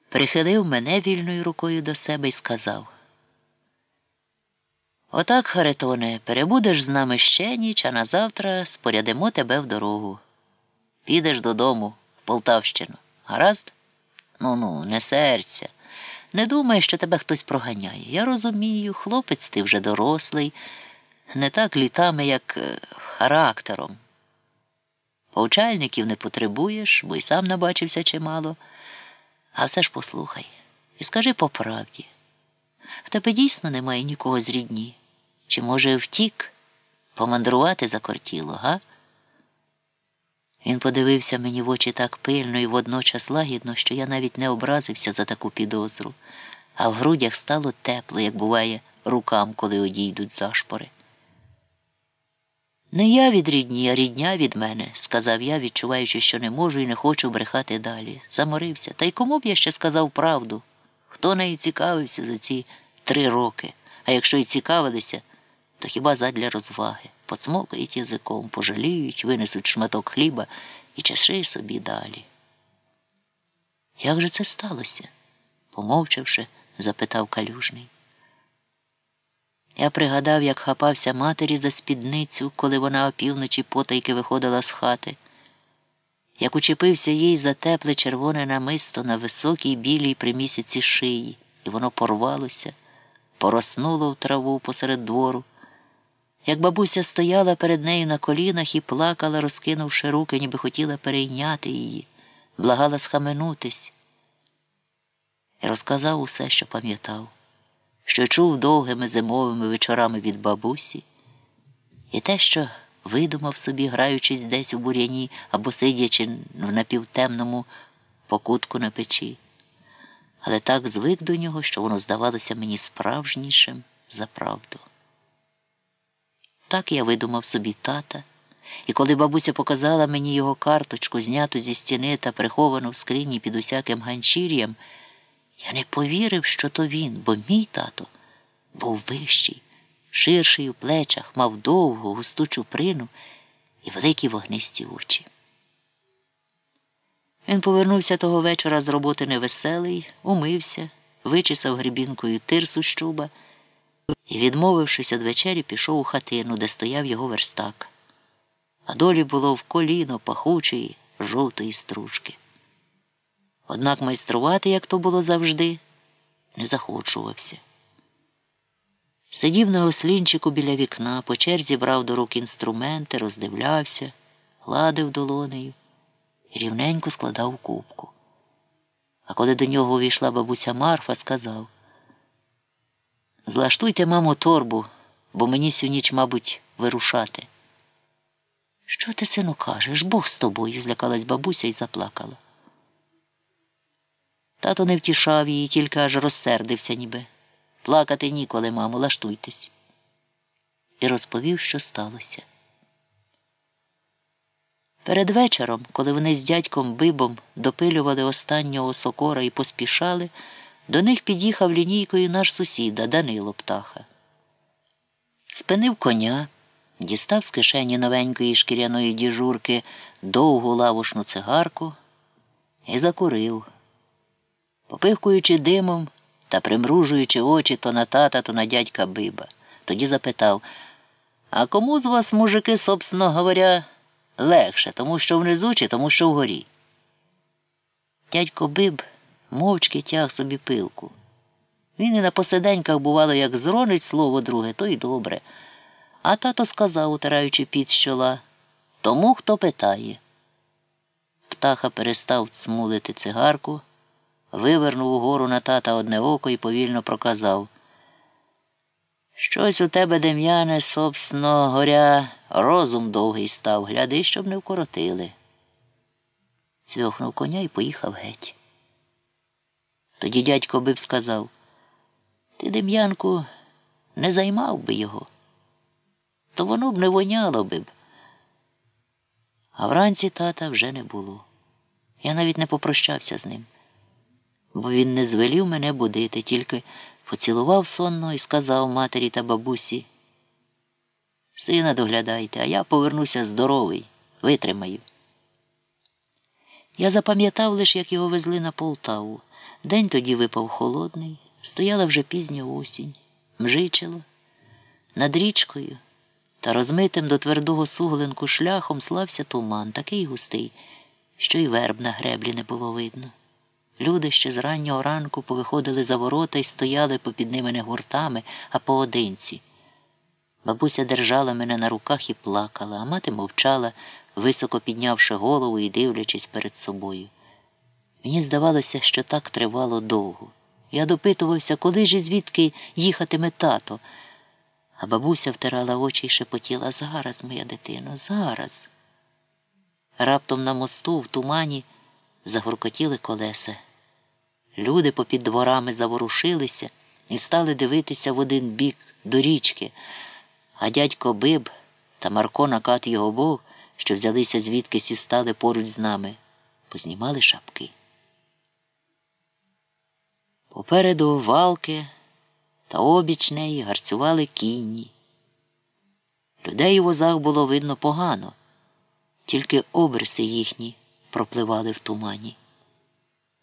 Прихилив мене вільною рукою до себе і сказав. Отак, Харитоне, перебудеш з нами ще ніч, а назавтра спорядимо тебе в дорогу. Підеш додому, в Полтавщину. Гаразд? Ну ну, не серця. Не думай, що тебе хтось проганяє. Я розумію, хлопець ти вже дорослий, не так літами, як е, характером. Повчальників не потребуєш, бо й сам набачився чимало. А все ж послухай і скажи по правді. В тебе дійсно немає нікого з рідні. Чи, може, втік помандрувати закортіло, га? Він подивився мені в очі так пильно і водночас лагідно, що я навіть не образився за таку підозру, а в грудях стало тепло, як буває, рукам, коли одійдуть зашпори. Не я від рідні, а рідня від мене, сказав я, відчуваючи, що не можу і не хочу брехати далі. Заморився. Та й кому б я ще сказав правду? Хто нею цікавився за ці три роки, а якщо й цікавилися, то хіба задля розваги поцмокають язиком, пожаліють, винесуть шматок хліба і чаши собі далі. Як же це сталося? помовчавши, запитав калюжний. Я пригадав, як хапався матері за спідницю, коли вона опівночі потайки виходила з хати, як учепився їй за тепле червоне намисто на високій білій примісяці шиї, і воно порвалося, пороснуло в траву посеред двору, як бабуся стояла перед нею на колінах і плакала, розкинувши руки, ніби хотіла перейняти її, благала схаменутись. І розказав усе, що пам'ятав що чув довгими зимовими вечорами від бабусі, і те, що видумав собі, граючись десь у бур'яні або сидячи в напівтемному покутку на печі, але так звик до нього, що воно здавалося мені справжнішим за правду. Так я видумав собі тата, і коли бабуся показала мені його карточку, зняту зі стіни та приховану в скрині під усяким ганчір'ям, я не повірив, що то він, бо мій тато був вищий, ширший у плечах, мав довгу, густу чуприну і великі вогнисті очі. Він повернувся того вечора з роботи невеселий, умився, вичесав грібінкою тирсу з чуба і, відмовившись від вечері, пішов у хатину, де стояв його верстак. А долі було в коліно пахучої, жовтої стружки. Однак майструвати, як то було завжди, не захочувався. Сидів на ослінчику біля вікна, по черзі брав до рук інструменти, роздивлявся, гладив долонею і рівненько складав кубку. А коли до нього увійшла бабуся Марфа, сказав Злаштуйте, мамо, торбу, бо мені сю ніч, мабуть, вирушати. Що ти, сину, кажеш? Бог з тобою, злякалась бабуся і заплакала. Тато не втішав її, тільки аж розсердився, ніби. Плакати ніколи, мамо, лаштуйтесь. І розповів, що сталося. Перед вечором, коли вони з дядьком Бибом допилювали останнього сокора і поспішали, до них під'їхав лінійкою наш сусіда Данило Птаха. Спинив коня, дістав з кишені новенької шкіряної діжурки довгу лавушну цигарку і закурив. Попихкуючи димом та примружуючи очі то на тата, то на дядька Биба. Тоді запитав А кому з вас, мужики, собственно говоря, легше, тому що внизу чи тому, що вгорі? Дядько Биб мовчки тяг собі пилку. Він і на посиденьках, бувало, як зронить слово друге, то й добре. А тато сказав, утираючи під щола тому, хто питає. Птаха перестав цмулити цигарку вивернув угору на тата одне око і повільно проказав. Щось у тебе, Дем'яне, собственно горя, розум довгий став, гляди, щоб не вкоротили. Цвьохнув коня і поїхав геть. Тоді дядько бив сказав Ти, Дем'янку, не займав би його, то воно б не воняло би б. А вранці тата вже не було. Я навіть не попрощався з ним бо він не звелів мене будити, тільки поцілував сонно і сказав матері та бабусі. Сина доглядайте, а я повернуся здоровий, витримаю. Я запам'ятав лише, як його везли на Полтаву. День тоді випав холодний, стояла вже пізня осінь, мжичило. Над річкою та розмитим до твердого суглинку шляхом слався туман, такий густий, що й верб на греблі не було видно. Люди ще з раннього ранку повиходили за ворота і стояли попід ними не гуртами, а поодинці. Бабуся держала мене на руках і плакала, а мати мовчала, високо піднявши голову і дивлячись перед собою. Мені здавалося, що так тривало довго. Я допитувався, коли ж і звідки їхатиме тато. А бабуся втирала очі і шепотіла зараз, моя дитино, зараз. Раптом на мосту в тумані загуркотіли колеса. Люди попід дворами заворушилися і стали дивитися в один бік до річки, а дядько Биб та Марко накат його бог, що взялися звідкись і стали поруч з нами, познімали шапки. Попереду валки та обіч неї гарцювали кінні. Людей у возах було видно погано, тільки обриси їхні пропливали в тумані.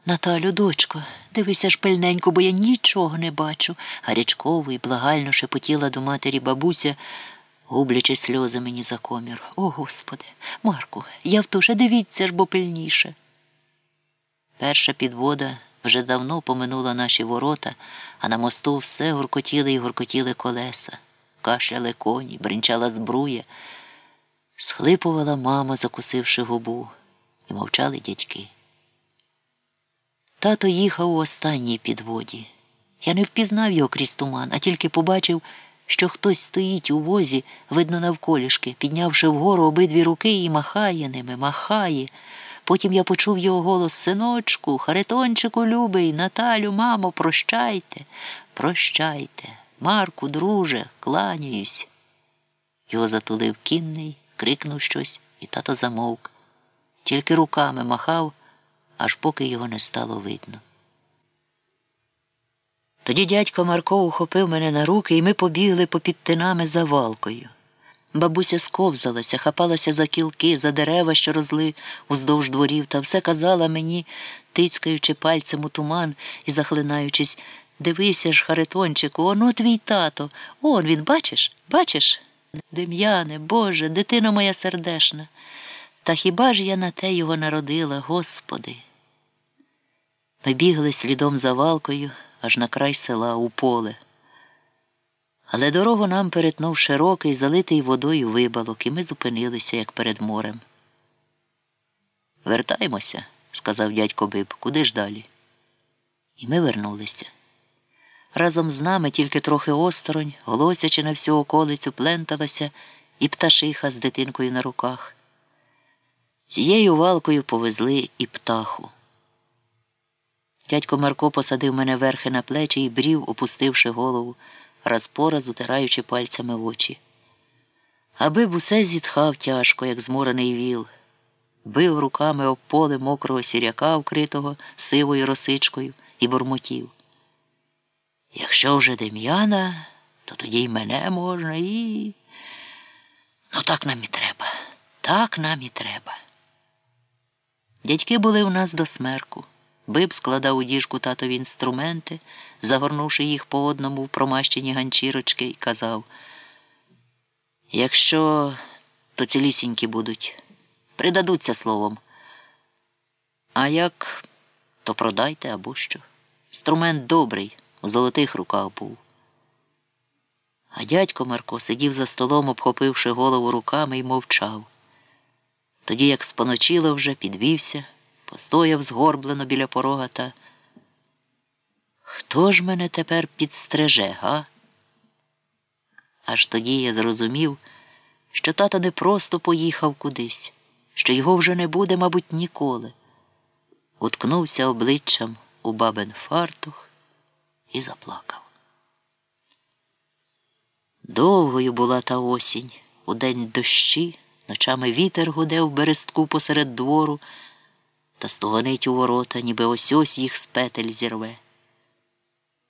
Наталю, дочко, дивися ж пильненько, бо я нічого не бачу, гарячково і благально шепотіла до матері бабуся, гублячи сльози мені за комір. О, Господи, Марку, я втуже дивіться ж, бо пильніше. Перша підвода вже давно поминула наші ворота, а на мосту все гуркотіли й гуркотіли колеса, кашляли коні, бринчала збруя, схлипувала мама, закусивши губу, і мовчали дядьки. Тато їхав у останній підводі. Я не впізнав його крізь туман, а тільки побачив, що хтось стоїть у возі, видно, навколішки, піднявши вгору обидві руки і махає ними, махає. Потім я почув його голос Синочку, Харитончику любий, Наталю, мамо, прощайте, прощайте. Марку, друже, кланяюсь. Його затулив кінний, крикнув щось, і тато замовк. Тільки руками махав, аж поки його не стало видно. Тоді дядько Марко ухопив мене на руки, і ми побігли попід тинами за валкою. Бабуся сковзалася, хапалася за кілки, за дерева, що розли уздовж дворів, та все казала мені, тицькаючи пальцем у туман і захлинаючись Дивися ж, Харитончику, оно твій тато. Он він, бачиш, бачиш? Дем'яне, Боже, дитино моя сердешна. Та хіба ж я на те його народила, Господи? Ми бігли слідом за валкою аж на край села у поле. Але дорогу нам перетнув широкий, залитий водою вибалок, і ми зупинилися, як перед морем. Вертаймося, сказав дядько Биб, куди ж далі? І ми вернулися. Разом з нами тільки трохи осторонь, голосячи на всю околицю, пленталася і пташиха з дитинкою на руках. Цією валкою повезли і птаху. Дядько Марко посадив мене верхи на плечі і брів, опустивши голову, раз по раз утираючи пальцями в очі. Аби б усе зітхав тяжко, як зморений віл, бив руками об поле мокрого сіряка, вкритого сивою росичкою, і бурмотів. Якщо вже Дем'яна, то тоді й мене можна і. Ну, так нам і треба, так нам і треба. Дядьки були у нас до смерку. Биб складав у діжку татові інструменти, загорнувши їх по одному в промащені ганчірочки, і казав якщо то цілісінькі будуть, придадуться словом. А як, то продайте або що. Інструмент добрий, у золотих руках був. А дядько Марко сидів за столом, обхопивши голову руками, і мовчав. Тоді, як споночило вже, підвівся постояв згорблено біля порога та. Хто ж мене тепер підстреже, га? Аж тоді я зрозумів, що тато не просто поїхав кудись, що його вже не буде, мабуть, ніколи. Уткнувся обличчям у бабин фартух і заплакав. Довгою була та осінь, у день дощі, ночами вітер гуде в берестку посеред двору та стогонить у ворота, ніби ось ось їх з петель зірве.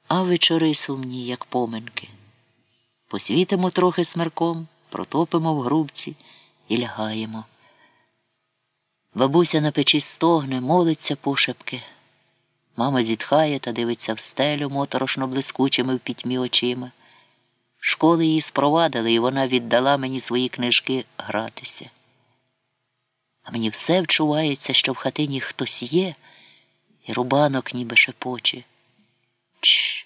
А вечори сумні, як поминки. Посвітимо трохи смерком, протопимо в грубці і лягаємо. Бабуся на печі стогне, молиться пошепки. Мама зітхає та дивиться в стелю моторошно блискучими в пітьмі очима. Школи її спровадили, і вона віддала мені свої книжки гратися а мені все вчувається, що в хатині хтось є, і рубанок ніби шепоче. Чш,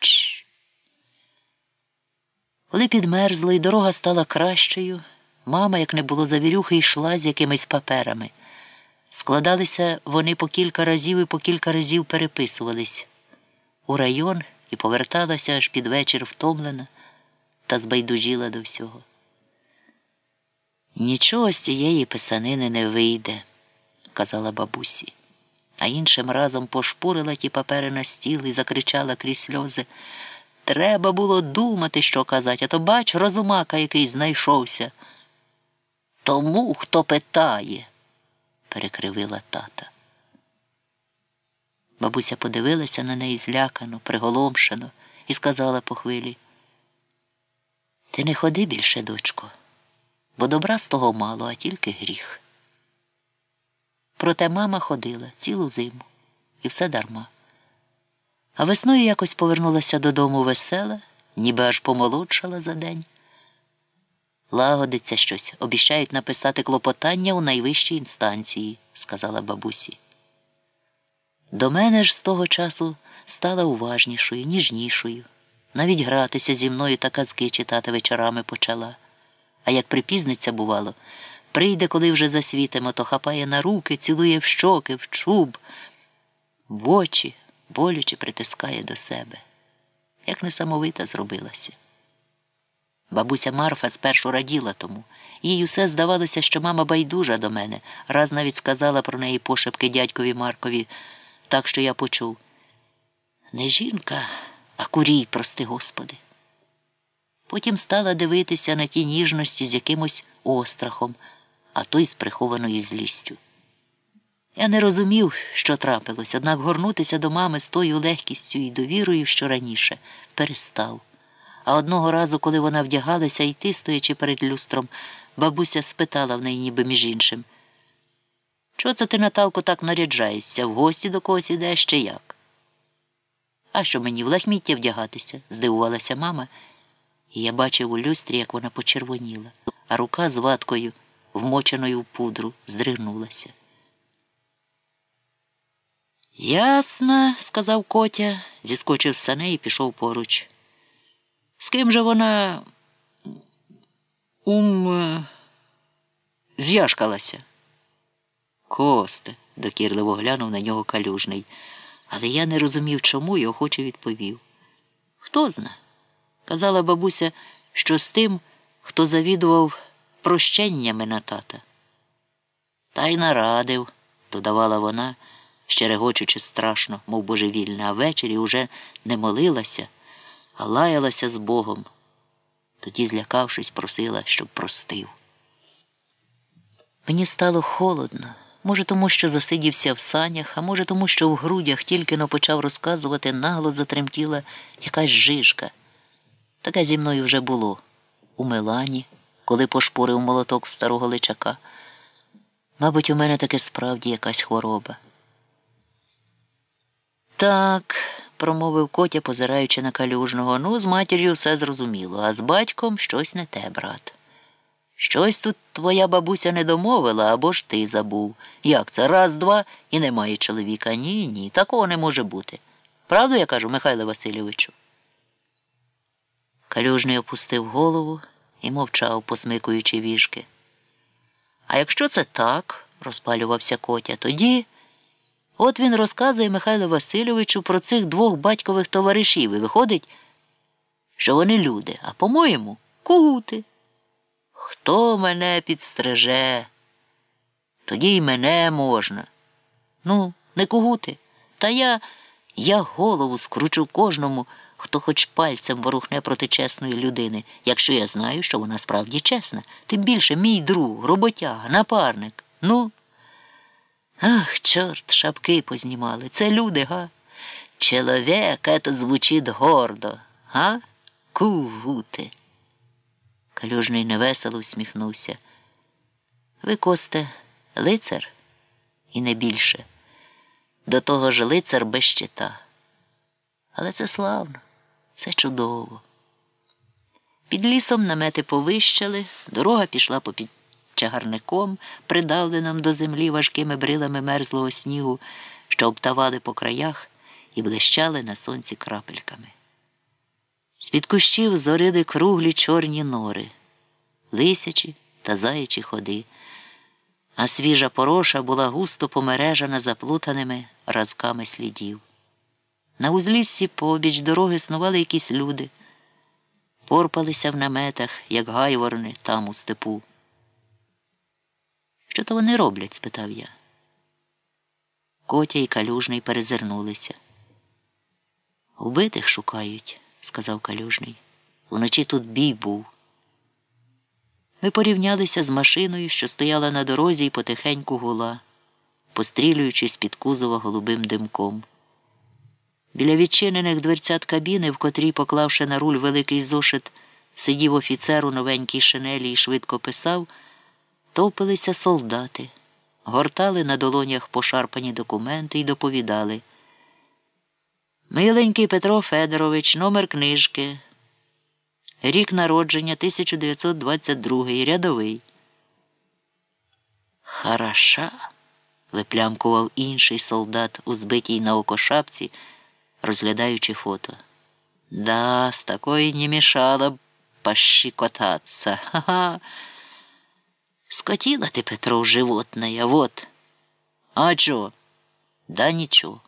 чш. Коли підмерзло і дорога стала кращою, мама, як не було завірюхи, йшла з якимись паперами. Складалися вони по кілька разів і по кілька разів переписувались у район і поверталася аж під вечір втомлена та збайдужіла до всього. Нічого з цієї писанини не вийде, казала бабусі, а іншим разом пошпурила ті папери на стіл і закричала крізь сльози. Треба було думати, що казати, а то бач, розумака який знайшовся. Тому, хто питає, перекривила тата. Бабуся подивилася на неї злякано, приголомшено і сказала по хвилі. Ти не ходи більше, дочко, бо добра з того мало, а тільки гріх. Проте мама ходила цілу зиму, і все дарма. А весною якось повернулася додому весела, ніби аж помолодшала за день. Лагодиться щось, обіщають написати клопотання у найвищій інстанції, сказала бабусі. До мене ж з того часу стала уважнішою, ніжнішою. Навіть гратися зі мною та казки читати вечорами почала. А як припізниться, бувало, прийде, коли вже засвітимо, то хапає на руки, цілує в щоки, в чуб, в очі, болюче притискає до себе. Як несамовита зробилася. Бабуся Марфа спершу раділа тому. Їй усе здавалося, що мама байдужа до мене, раз навіть сказала про неї пошепки дядькові Маркові, так що я почув. Не жінка, а курій, прости Господи. Потім стала дивитися на ті ніжності з якимось острахом, а той з прихованою злістю. Я не розумів, що трапилось, однак горнутися до мами з тою легкістю і довірою, що раніше, перестав. А одного разу, коли вона вдягалася йти, стоячи перед люстром, бабуся спитала в неї, ніби між іншим. Чого це ти, Наталко, так наряджаєшся? В гості до когось ідеш чи як? А що мені в лахміття вдягатися? здивувалася мама, і я бачив у люстрі, як вона почервоніла, а рука з ваткою, вмоченою в пудру, здригнулася. Ясно, сказав Котя, зіскочив з сани і пішов поруч. З ким же вона ум з'яшкалася? Косте, докірливо глянув на нього калюжний, але я не розумів, чому і охоче відповів. Хто зна? Казала бабуся, що з тим, хто завідував прощеннями на тата. Та й нарадив, додавала вона, ще регочучи страшно, мов божевільна, а ввечері уже не молилася, а лаялася з Богом. Тоді, злякавшись, просила, щоб простив. Мені стало холодно. Може, тому що засидівся в санях, а може, тому, що в грудях тільки но почав розказувати, нагло затремтіла якась жижка. Таке зі мною вже було у Милані, коли пошпорив молоток в старого личака. Мабуть, у мене таке справді якась хвороба. Так, промовив Котя, позираючи на калюжного, ну, з матір'ю все зрозуміло, а з батьком щось не те, брат. Щось тут твоя бабуся не домовила або ж ти забув. Як це? Раз, два і немає чоловіка. Ні, ні, такого не може бути. Правду я кажу, Михайло Васильовичу? Калюжний опустив голову і мовчав, посмикуючи віжки. А якщо це так, розпалювався Котя, тоді от він розказує Михайлу Васильовичу про цих двох батькових товаришів і виходить, що вони люди, а по-моєму, кугути. Хто мене підстриже? Тоді й мене можна. Ну, не кугути. Та я я голову скручу кожному, хто хоч пальцем ворухне проти чесної людини, якщо я знаю, що вона справді чесна. Тим більше мій друг, роботяга, напарник. Ну. Ах, чорт, шапки познімали. Це люди, га? Чоловік, це звучить гордо, га? Кугути. Калюжний невесело усміхнувся. Ви, Косте, лицар і не більше. До того ж лицар без щита. Але це славно, це чудово. Під лісом намети повищали, дорога пішла попід чагарником, придавленим до землі важкими брилами мерзлого снігу, що обтавали по краях і блищали на сонці крапельками. З-під кущів зорили круглі чорні нори, лисячі та заячі ходи, а свіжа пороша була густо помережена заплутаними разками слідів. На узліссі побіч дороги снували якісь люди, порпалися в наметах, як гайворни там у степу. Що то вони роблять? спитав я. Котя і калюжний перезирнулися. Убитих шукають сказав калюжний. Вночі тут бій був. Ми порівнялися з машиною, що стояла на дорозі і потихеньку гула, пострілюючись під кузова голубим димком. Біля відчинених дверцят кабіни, в котрій, поклавши на руль великий зошит, сидів офіцер у новенькій шинелі і швидко писав, товпилися солдати, гортали на долонях пошарпані документи і доповідали. Миленький Петро Федорович, номер книжки. Рік народження 1922 рядовий. Хараша. виплямкував інший солдат у збитій на око шапці, розглядаючи фото. Да, з такої не мішало б пощекотаться. Ха-ха. Скотіла ти, Петро, животное, вот. А чо? Да нічого.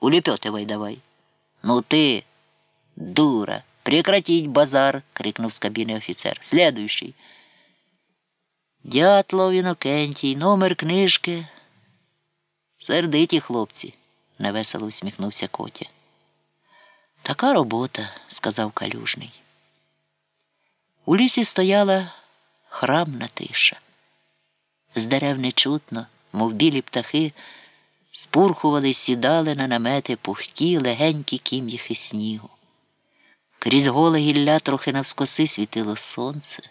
Улепетывай давай. Ну ты, дура, прекратить базар, крикнув з кабіни офіцер. Следующий. Дятлов Інокентій, номер книжки. Сердиті хлопці, невесело усміхнувся Котя. Така робота, сказав калюжний. У лісі стояла храмна тиша. З дерев не чутно, мов білі птахи, спурхували, сідали на намети пухкі, легенькі кім'їхи снігу. Крізь голе гілля трохи навскоси світило сонце.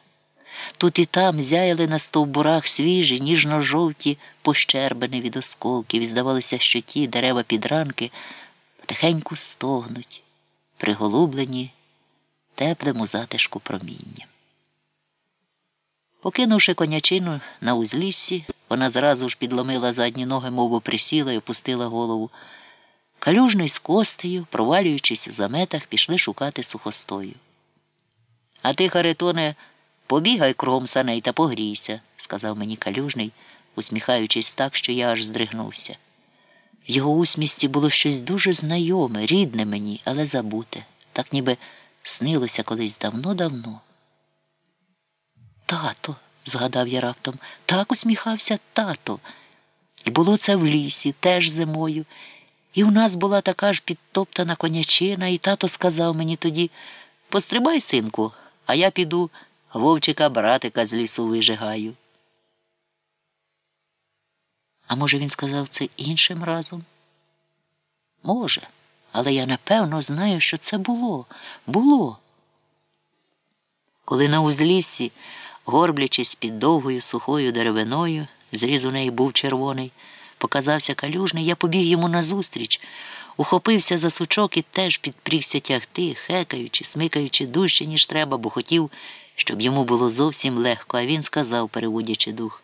Тут і там зяяли на стовбурах свіжі, ніжно-жовті пощербини від осколків, і здавалося, що ті дерева підранки потихеньку стогнуть, приголублені теплим у затишку промінням. Покинувши конячину на узліссі, вона зразу ж підломила задні ноги, мов присіла і опустила голову. Калюжний з костею, провалюючись у заметах, пішли шукати сухостою. А ти, Харитоне, побігай кругом саней та погрійся, сказав мені калюжний, усміхаючись так, що я аж здригнувся. В його усмісті було щось дуже знайоме, рідне мені, але забуте, так ніби снилося колись давно-давно. Тато, згадав я раптом, так усміхався тато. І було це в лісі, теж зимою. І в нас була така ж підтоптана конячина, і тато сказав мені тоді Пострибай, синку, а я піду вовчика братика з лісу вижигаю. А може, він сказав це іншим разом? Може, але я напевно знаю, що це було, було. Коли на узліссі, горблячись під довгою сухою деревиною, зріз у неї був червоний, показався калюжний, я побіг йому назустріч, ухопився за сучок і теж підпрігся тягти, хекаючи, смикаючи дужче, ніж треба, бо хотів, щоб йому було зовсім легко, а він сказав, переводячи дух.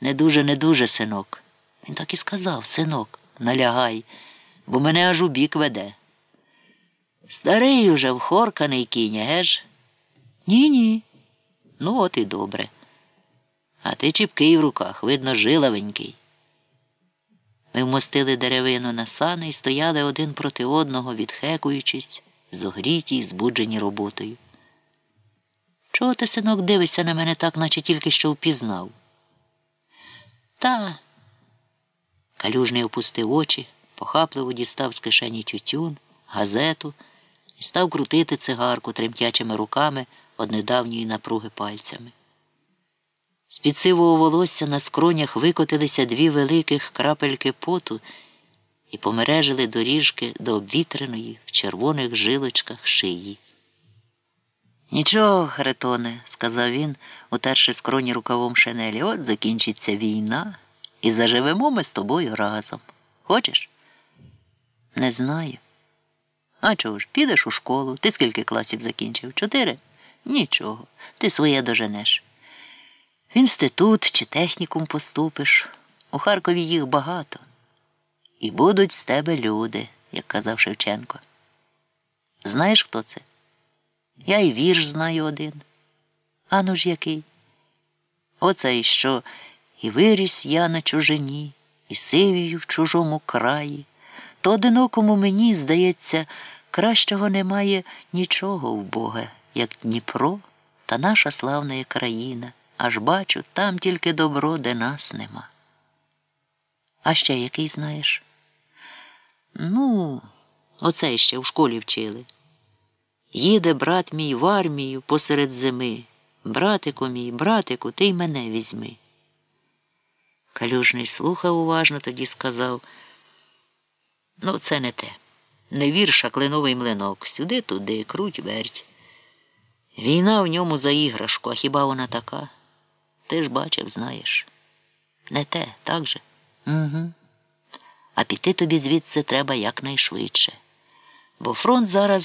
Не дуже, не дуже, синок. Він так і сказав, синок, налягай, бо мене аж у бік веде. Старий уже вхорканий кінь, геж? Ні, ні. Ну, от і добре. А ти чіпкий в руках, видно, жилавенький. Ми вмостили деревину на сани і стояли один проти одного, відхекуючись, зогріті й збуджені роботою. Чого ти, синок, дивишся на мене так, наче тільки що впізнав? Та. Калюжний опустив очі, похапливо дістав з кишені тютюн, газету і став крутити цигарку тремтячими руками од недавньої напруги пальцями. З під сивого волосся на скронях викотилися дві великих крапельки поту і помережили доріжки до обвітреної в червоних жилочках шиї. Нічого, Хретоне, сказав він, утерши скроні рукавом шинелі, от закінчиться війна, і заживемо ми з тобою разом. Хочеш? Не знаю. А чого ж, підеш у школу? Ти скільки класів закінчив? Чотири? Нічого. Ти своє доженеш. В інститут чи технікум поступиш. У Харкові їх багато. І будуть з тебе люди, як казав Шевченко. Знаєш, хто це? Я й вірш знаю один. Ану ж який? Оце і що і виріс я на чужині, і сивію в чужому краї. То одинокому мені, здається, кращого немає нічого в Бога, як Дніпро та наша славна країна. Аж бачу, там тільки добро, де нас нема. А ще який знаєш? Ну, оце ще в школі вчили. Їде брат мій в армію посеред зими. Братику мій, братику, ти й мене візьми. Калюжний слухав уважно, тоді сказав ну, це не те. Не вірша кленовий млинок, сюди-туди, круть верть. Війна в ньому за іграшку, а хіба вона така? Ти ж бачив, знаєш. Не те, так же? Угу. А піти тобі звідси треба якнайшвидше. Бо фронт зараз